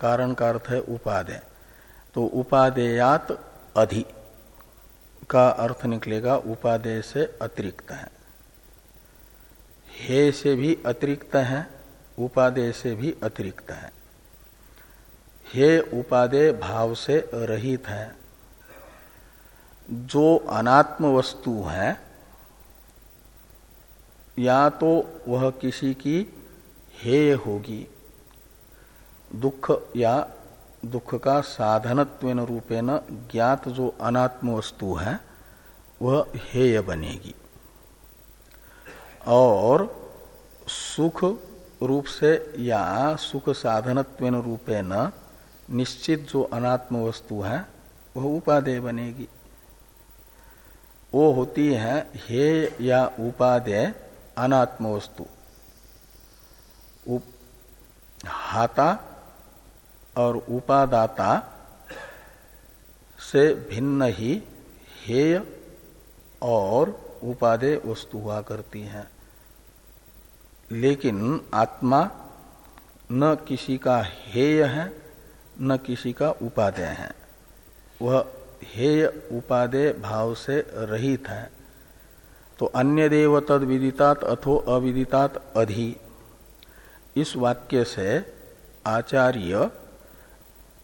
कारण का अर्थ है उपादेय। तो उपादेयात अधि, का अर्थ निकलेगा उपादेय से अतिरिक्त है। हे से भी अतिरिक्त है, उपादेय से भी अतिरिक्त है। हे उपादेय भाव से रहित है। जो अनात्म वस्तु है, या तो वह किसी की हेय होगी। दुख या दुख का साधनत्व रूपेण ज्ञात जो अनात्म वस्तु है, वह हेय बनेगी। और सुख रूप से या सुख साधनत्व रूपेण निश्चित जो अनात्म वस्तु है, वह उपादेय बनेगी। वो होती है हे या उपादेय अनात्म वस्तु। हाता और उपादाता से भिन्न ही हेय और उपादेय वस्तु हुआ करती है। लेकिन आत्मा न किसी का हेय है न किसी का उपादेय है। वह हेय उपादेय भाव से रहित है। तो अन्य देव तद विदितात अथो अविदितात अधि। इस वाक्य से आचार्य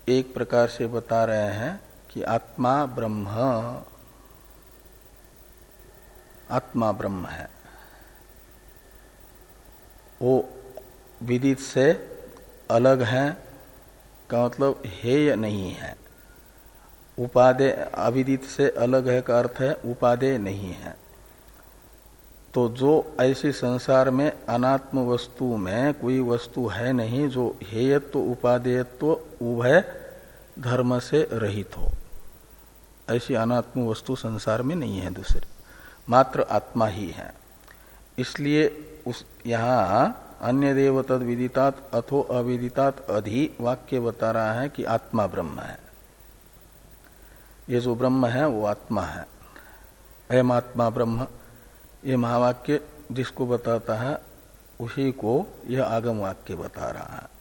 एक प्रकार से बता रहे हैं कि आत्मा ब्रह्म आत्मा ब्रह्म है। वो विदित से अलग है का मतलब हेय नहीं है। उपादेय अविदित से अलग है का अर्थ है उपादेय नहीं है। तो जो ऐसे संसार में अनात्म वस्तु में कोई वस्तु है नहीं, जो हेयत्व तो उपादेयत्व तो उभय धर्म से रहित हो, ऐसी अनात्म वस्तु संसार में नहीं है दूसरी। मात्र आत्मा ही है। इसलिए उस यहाँ अन्य देव तद विदितात, अथो अविदितात, अधि वाक्य बता रहा है कि आत्मा ब्रह्म है। ये जो ब्रह्म है, वो आत्मा है। अयम आत्मा ब्रह्म, ये महावाक्य जिसको बताता है, उसी को यह आगम वाक्य बता रहा है।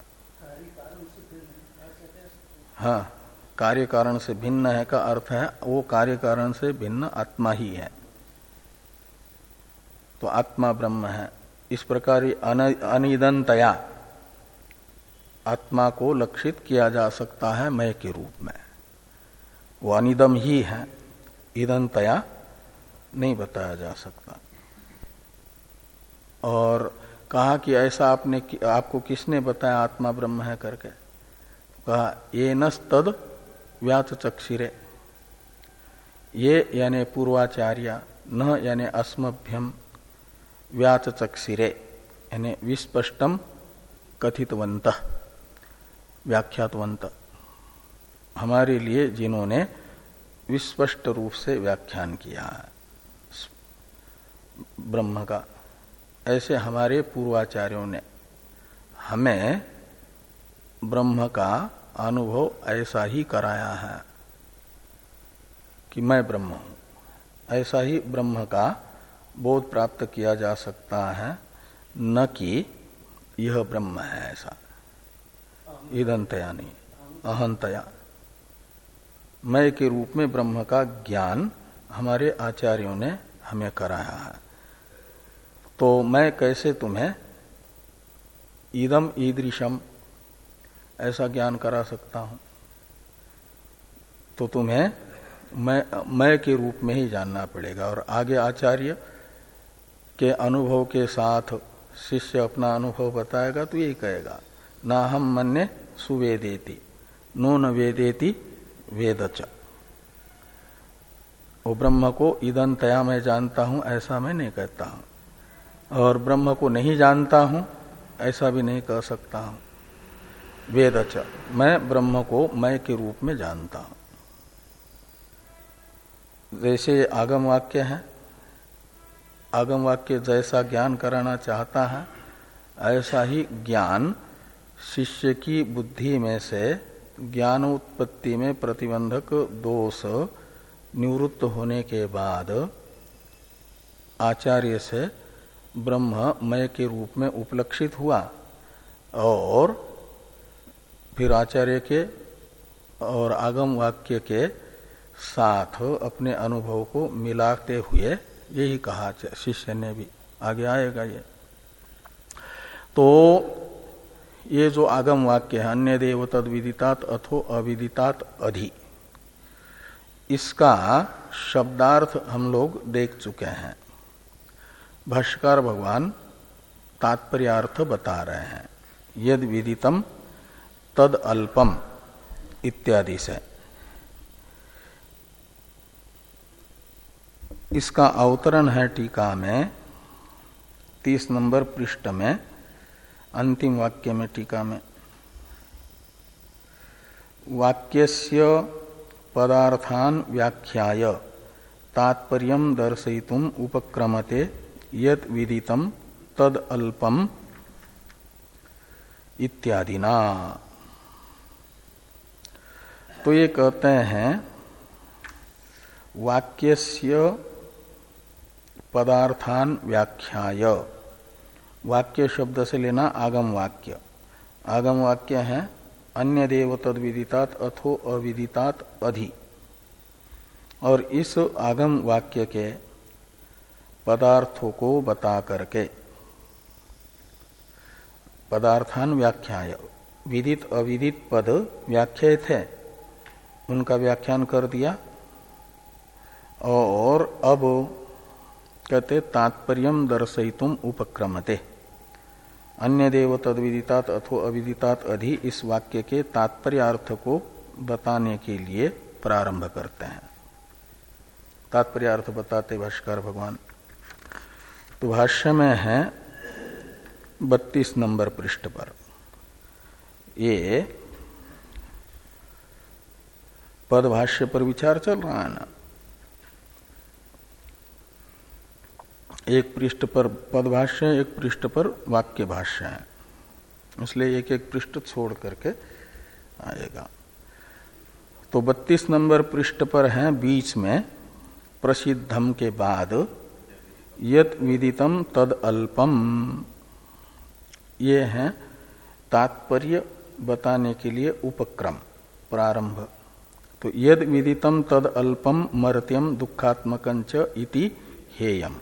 हाँ कार्य कारण से भिन्न है का अर्थ है, वो कार्य कारण से भिन्न आत्मा ही है। तो आत्मा ब्रह्म है। इस प्रकार अनिदंतया आत्मा को लक्षित किया जा सकता है मय के रूप में। वो अनिदम ही है ईदंतया नहीं बताया जा सकता। और कहा कि ऐसा आपने आपको किसने बताया आत्मा ब्रह्म है करके? कहा, ये नद व्यात चक्षिरे। ये यानी पूर्वाचार्य, न यानी अस्मभ्यम व्यात चक्षिरे यानी विस्पष्टम कथितवंत, व्याख्यातवंत। हमारे लिए जिन्होंने विस्पष्ट रूप से व्याख्यान किया है ब्रह्म का, ऐसे हमारे पूर्वाचार्यों ने, हमें ब्रह्म का अनुभव ऐसा ही कराया है कि मैं ब्रह्म हूँ, ऐसा ही ब्रह्म का बोध प्राप्त किया जा सकता है, न कि यह ब्रह्म है ऐसा। ईदंतया नहीं, अहंतया। मय के रूप में ब्रह्म का ज्ञान हमारे आचार्यों ने हमें कराया है। तो मैं कैसे तुम्हें ईदम ईदृशम ऐसा ज्ञान करा सकता हूँ? तो तुम्हें मैं मैं के रूप में ही जानना पड़ेगा और आगे आचार्य के अनुभव के साथ शिष्य अपना अनुभव बताएगा तो यही कहेगा ना हम मन्य सुवेदेति नो वेदेति वेदच। वो ब्रह्म को ईदंतया मैं जानता हूँ, ऐसा मैं नहीं कहता हूँ। और ब्रह्म को नहीं जानता हूँ, ऐसा भी नहीं कह सकता हूँ। वेदच, मैं ब्रह्म को मैं के रूप में जानता हूँ। जैसे आगम वाक्य है आगम वाक्य जैसा ज्ञान कराना चाहता है, ऐसा ही ज्ञान शिष्य की बुद्धि में से ज्ञान उत्पत्ति में प्रतिबंधक दोष निवृत्त होने के बाद आचार्य से ब्रह्म मय के रूप में उपलक्षित हुआ और फिर आचार्य के और आगम वाक्य के साथ अपने अनुभव को मिलाते हुए यही कहा शिष्य ने भी। आगे आएगा ये। तो ये जो आगम वाक्य है, अन्य देव तद विदितात अथो अविदितात अधि। इसका शब्दार्थ हम लोग देख चुके हैं। भाष्कर भगवान तात्पर्यार्थ बता रहे हैं। यद विदितम तद अल्पम इत्यादि से। इसका अवतरण है टीका में, तीस नंबर पृष्ठ में, अंतिम वाक्य में टीका में। वाक्यस्य पदार्थान व्याख्याय, तात्पर्य दर्शयितुम उपक्रमते यद विदितम तद अल्पम इत्यादिना। तो ये कहते हैं, वाक्यस्य पदार्थान व्याख्याय। वाक्य शब्द से लेना आगम वाक्य। आगम वाक्य है, अन्य देव तद विदितात अथो अविदितात अधि। और इस आगम वाक्य के पदार्थों को बता करके। पदार्थान व्याख्याय। विदित अविदित पद व्याख्या थे उनका व्याख्यान कर दिया। और अब कहते तात्पर्य दर्शयितुम उपक्रमते। अन्य देव तद विदितात अथो अविदितात अधि इस वाक्य के तात्पर्य अर्थ को बताने के लिए प्रारंभ करते हैं। तात्पर्य अर्थ बताते भाष्कर भगवान तो भाष्य में है बत्तीस नंबर पृष्ठ पर। ये पदभाष्य पर विचार चल रहा है ना? एक पृष्ठ पर पदभाष्य एक पृष्ठ पर वाक्य भाष्य है। इसलिए एक एक पृष्ठ छोड़ करके आएगा। तो 32 नंबर पृष्ठ पर है, बीच में, प्रसिद्धम के बाद, यत विदितम तद अल्पम। ये है तात्पर्य बताने के लिए उपक्रम, प्रारंभ। तो यद विदितम तद अल्पम मर्त्यम दुखात्मकंच इति हेयम।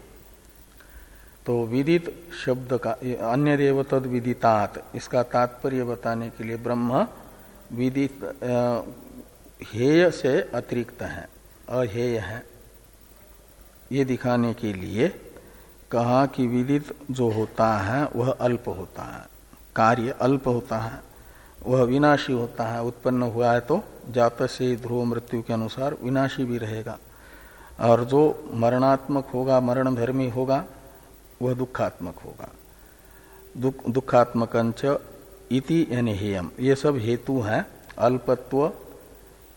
तो विदित शब्द का अन्य देव तद विदितात, इसका तात्पर्य बताने के लिए ब्रह्म विदित हेय से अतिरिक्त है, अहेय है। ये दिखाने के लिए कहा कि विदित जो होता है, वह अल्प होता है, कार्य अल्प होता है, वह विनाशी होता है, उत्पन्न हुआ है तो जात से ध्रुव मृत्यु के अनुसार विनाशी भी रहेगा। और जो मरणात्मक होगा मरण धर्मी होगा वह दुखात्मक होगा। दुख दुखात्मक इति यानी हेयम। ये सब हेतु हैं, अल्पत्व,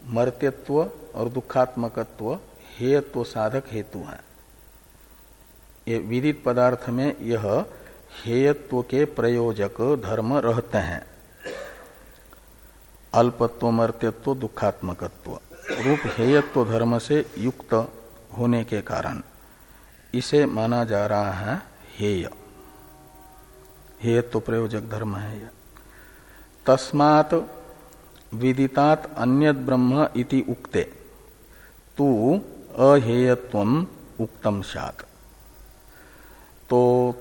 मर्त्यत्व और दुखात्मकत्व, हेयत्व साधक हेतु हैं। ये विदित पदार्थ में यह हेयत्व के प्रयोजक धर्म रहते हैं। अल्पत्व, मर्त्यत्व, दुखात्मकत्व। रूप हेयत्व धर्म से युक्त होने के कारण। इसे माना जा रहा है हेय। हेयत्व प्रयोजक धर्म है यह। तस्मात विदितात अन्य ब्रह्म इति उक्ते। तू अहेयत्व उक्तम सात तो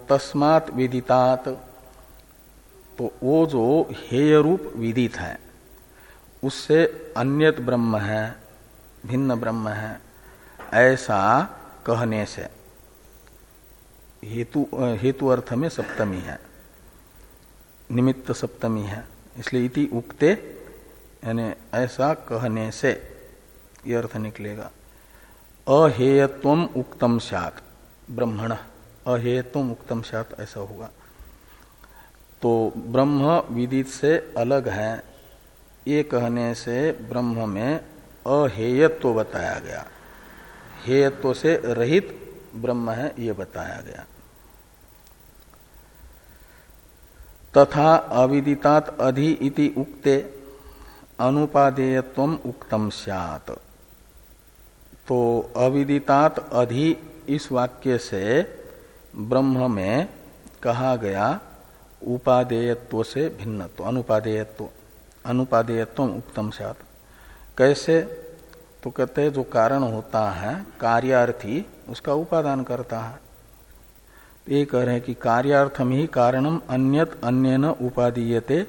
तस्मात विदितात तो वो जो हेय रूप विदित है, उससे अन्यत ब्रह्म है, भिन्न ब्रह्म है, ऐसा कहने से। हेतु हेतु अर्थ में सप्तमी है। निमित्त सप्तमी है। इसलिए इति उक्ते, यानी ऐसा कहने से यह अर्थ निकलेगा। अहेयत्व उक्तम सात ब्रह्मण। अहेयत्व उक्तम सात ऐसा होगा। तो ब्रह्म विदित से अलग है। ये कहने से ब्रह्म में अहेयत्व बताया गया। हेयत्व से रहित ब्रह्म है, ये बताया गया। तथा अविदितात अधि इति उक्ते अनुपादेयत्व उक्तम स्यात्। तो अविदितात अधि इस वाक्य से ब्रह्म में कहा गया उपादेयत्व से भिन्नत्व, अनुपादेयत्व अनुपादेयत्व उत्तम सात कैसे? तो कहते जो कारण होता है, कार्यार्थी, उसका उपादान करता है। ये कह रहे हैं कि कार्यार्थम ही कारणम अन्यत अन्य न उपादीयते,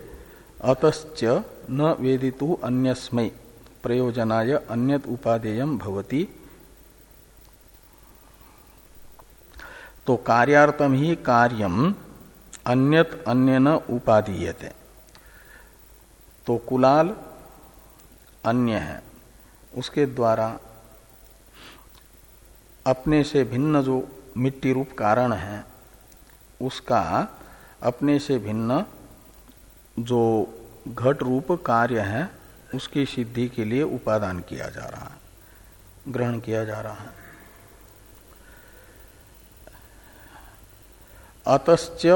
अतश्च न वेदितु अन्यस्मय प्रयोजनाय अन्यत उपादेयम भवति। तो कार्यार्थम ही कार्यम अन्यत अन्य न उपादीयते। तो कुलाल अन्य है। उसके द्वारा अपने से भिन्न जो मिट्टी रूप कारण है, उसका अपने से भिन्न जो घट रूप कार्य है, उसकी सिद्धि के लिए उपादान किया जा रहा है, ग्रहण किया जा रहा है। अतश्च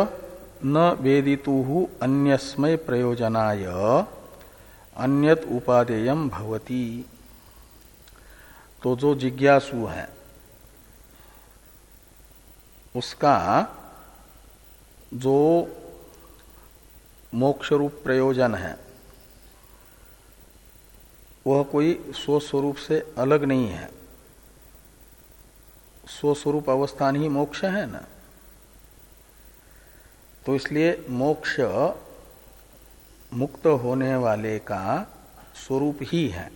न वेदितु अन्यस्मय प्रयोजनाय, अन्यत उपादेयम भवती। तो जो जिज्ञासु है उसका जो मोक्ष रूप प्रयोजन है, वह कोई स्वस्वरूप से अलग नहीं है। स्वस्वरूप अवस्थान ही मोक्ष है ना? तो इसलिए मोक्ष मुक्त होने वाले का स्वरूप ही है।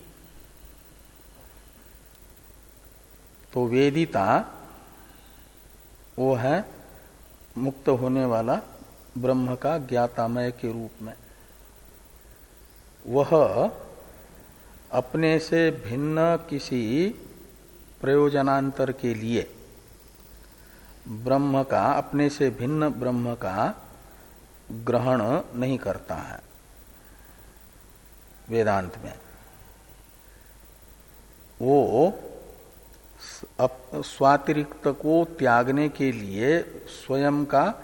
तो वेदिता वो है मुक्त होने वाला ब्रह्म का ज्ञातामय के रूप में। वह अपने से भिन्न किसी प्रयोजनांतर के लिए ब्रह्म का, अपने से भिन्न ब्रह्म का ग्रहण नहीं करता है वेदांत में। वो स्वातिरिक्त को त्यागने के लिए स्वयं का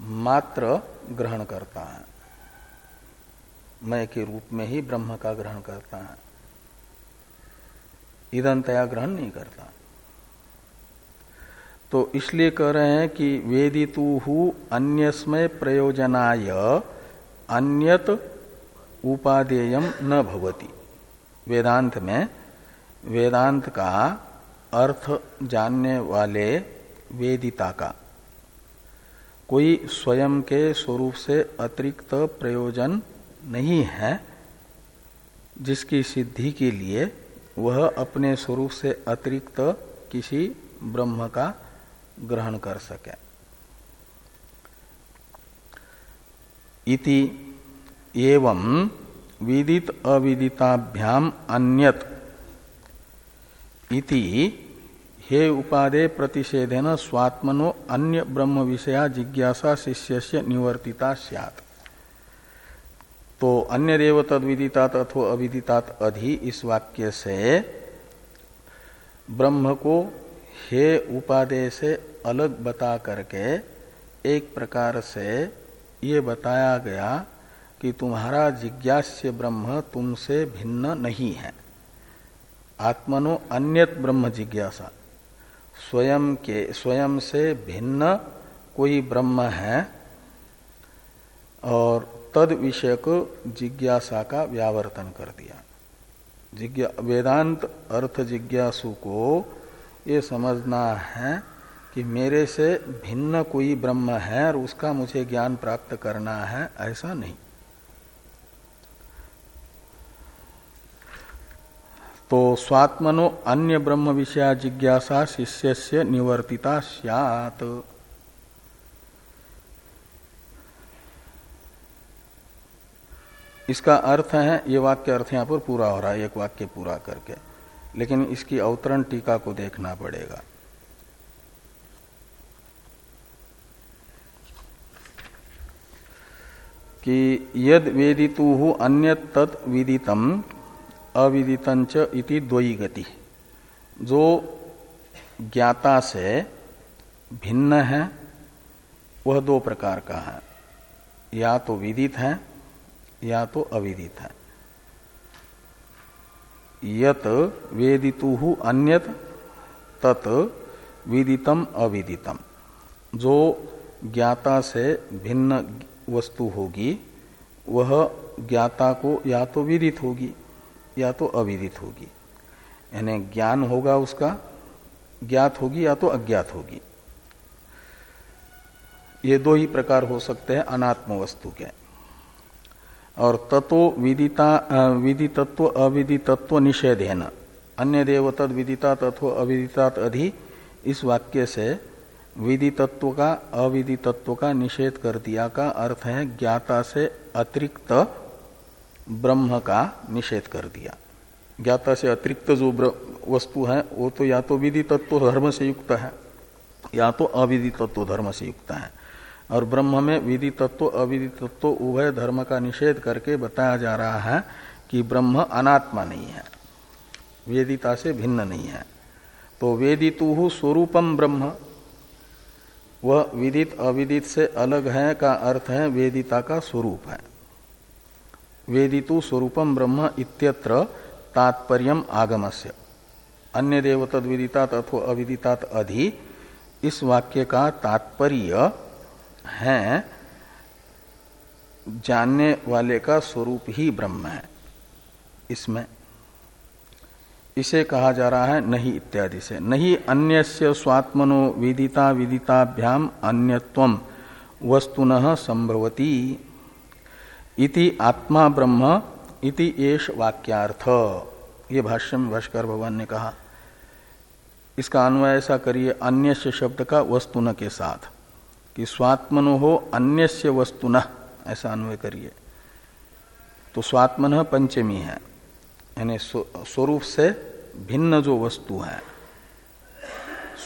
मात्र ग्रहण करता है। मय के रूप में ही ब्रह्म का ग्रहण करता है। ईदंतया ग्रहण नहीं करता। तो इसलिए कह रहे हैं कि वेदितु अन्यस्मय प्रयोजनाय, अन्यत उपादेयम न भवती। वेदांत में, वेदांत का अर्थ जानने वाले वेदिता का। कोई स्वयं के स्वरूप से अतिरिक्त प्रयोजन नहीं है, जिसकी सिद्धि के लिए वह अपने स्वरूप से अतिरिक्त किसी ब्रह्म का ग्रहण कर सके। इति एवं विदित अविदिताभ्याम अन्यत। इति हे उपादे प्रतिषेधेन स्वात्मनो अन्य ब्रह्म विषया जिज्ञासा शिष्य से निवर्तिता सैत तो अन्य देव तद विदितात अथवा अविदितात अधि इस वाक्य से ब्रह्म को हे उपादेय से अलग बता करके एक प्रकार से ये बताया गया कि तुम्हारा जिज्ञास्य ब्रह्म तुमसे भिन्न नहीं है। आत्मनो अन्यत ब्रह्म जिज्ञासा। स्वयं के, स्वयं से भिन्न कोई ब्रह्म है। और तद विषय को जिज्ञासा का व्यावर्तन कर दिया। जिज्ञा, वेदांत अर्थ जिज्ञासु को ये समझना है कि मेरे से भिन्न कोई ब्रह्म है और उसका मुझे ज्ञान प्राप्त करना है, ऐसा नहीं। तो स्वात्मनो अन्य ब्रह्म विषया जिज्ञासा शिष्य से निवर्तिता सियात। इसका अर्थ है, ये वाक्य अर्थ यहाँ पर पूरा हो रहा है, एक वाक्य पूरा करके। लेकिन इसकी अवतरण टीका को देखना पड़ेगा। कि यद वेदितु अन्य तत् विदितम अविदितंच इति द्वयी गति। जो ज्ञाता से भिन्न है, वह दो प्रकार का है। या तो विदित है, या तो अविदित है। यत वेदितु अन्यत, तत् विदितम अविदितम। जो ज्ञाता से भिन्न वस्तु होगी, वह ज्ञाता को या तो विदित होगी। या तो अविदित होगी। यानी ज्ञान होगा उसका, ज्ञात होगी या तो अज्ञात होगी। ये दो ही प्रकार हो सकते हैं, अनात्म वस्तु के। और तत्व विदिता विदितत्व, अविदितत्व निषेधेन। अन्य देव तद विदिता तत्व, अविदितात अधि, इस वाक्य से विदितत्व का, अविदितत्व का निषेध कर दिया का अर्थ है ज्ञाता से अतिरिक्त ब्रह्म का निषेध कर दिया। ज्ञाता से अतिरिक्त जो वस्तु है, वो तो या तो विधि तत्व धर्म से युक्त है, या तो अविधि तत्व धर्म से युक्त है। और ब्रह्म में विधि तत्व, अविधि तत्व उभय धर्म का निषेध करके बताया जा रहा है कि ब्रह्म अनात्मा नहीं है, वेदिता से भिन्न नहीं है। तो वेदितु स्वरूपम ब्रह्म, वह विदित अविदित से अलग है का अर्थ है वेदिता का स्वरूप है। वेदितु स्वरूपम ब्रह्म इत्यत्र तात्पर्य आगमस्य। अन्य देव तद विदितात अथवा अविदितात अधि, इस वाक्य का तात्पर्य है, जानने वाले का स्वरूप ही ब्रह्म है। इसमें इसे कहा जा रहा है नहीं इत्यादि से। नहीं अन्य स्वात्मनो विदिता विदिताभ्याम अन्यत्व वस्तुन संभवती। इति आत्मा ब्रह्म इति एष वाक्यार्थ। ये भाष्य में भाष्कर भगवान ने कहा, इसका अन्वय ऐसा करिए अन्य शब्द का वस्तुन के साथ, कि स्वात्मनो हो अन्य वस्तुन ऐसा अन्वय करिए। तो स्वात्मन पंचमी है, यानी स्वरूप से भिन्न जो वस्तु है,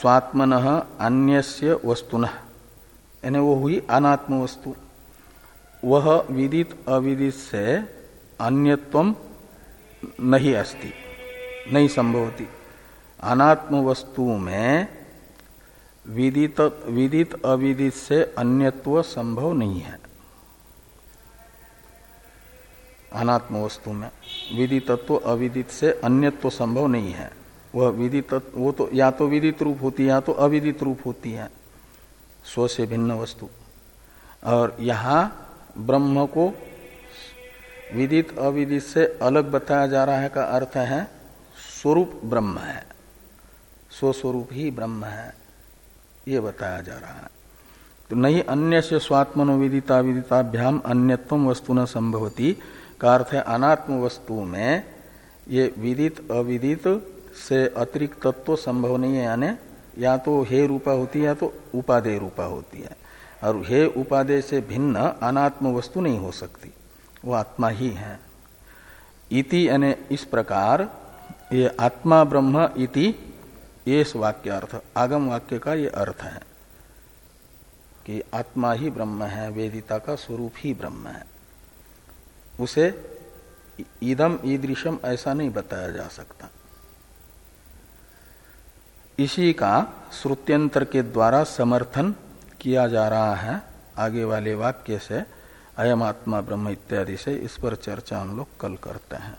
स्वात्मन अन्य वस्तुन यानी वो हुई अनात्म वस्तु। वह विदित अविदित से अन्यत्व नहीं अस्ति, नहीं संभवती। अनात्म वस्तु में विदित विदित अविदित से अन्यत्व संभव नहीं है। अनात्म वस्तु में विदितत्व, अविदित से अन्यत्व संभव नहीं है। वह विदित, वो तो या तो विदित रूप होती है, या तो अविदित रूप होती है। स्व से भिन्न वस्तु। और यहाँ ब्रह्म को विदित अविदित से अलग बताया जा रहा है का अर्थ है, स्वरूप ब्रह्म है। स्वस्वरूप ही ब्रह्म है, ये बताया जा रहा है। तो नहीं अन्य से स्वात्मनो विदिता विदिताभ्याम अन्यत्व वस्तु न संभवती, का अर्थ है अनात्म वस्तु में ये विदित अविदित से अतिरिक्त तत्व संभव नहीं है, यानी या तो हे रूपा होती है या तो उपादेय रूपा होती है। और हे उपादेय से भिन्न अनात्म वस्तु नहीं हो सकती। वो आत्मा ही है। इति यानी इस प्रकार ये आत्मा ब्रह्म इति ये वाक्य अर्थ आगम वाक्य का ये अर्थ है कि आत्मा ही ब्रह्म है, वेदिता का स्वरूप ही ब्रह्म है। उसे ईदम ईदृशम ऐसा नहीं बताया जा सकता। इसी का श्रुत्यंतर के द्वारा समर्थन किया जा रहा है आगे वाले वाक्य से अयम आत्मा ब्रह्म इत्यादि से इस पर चर्चा हम लोग कल करते हैं।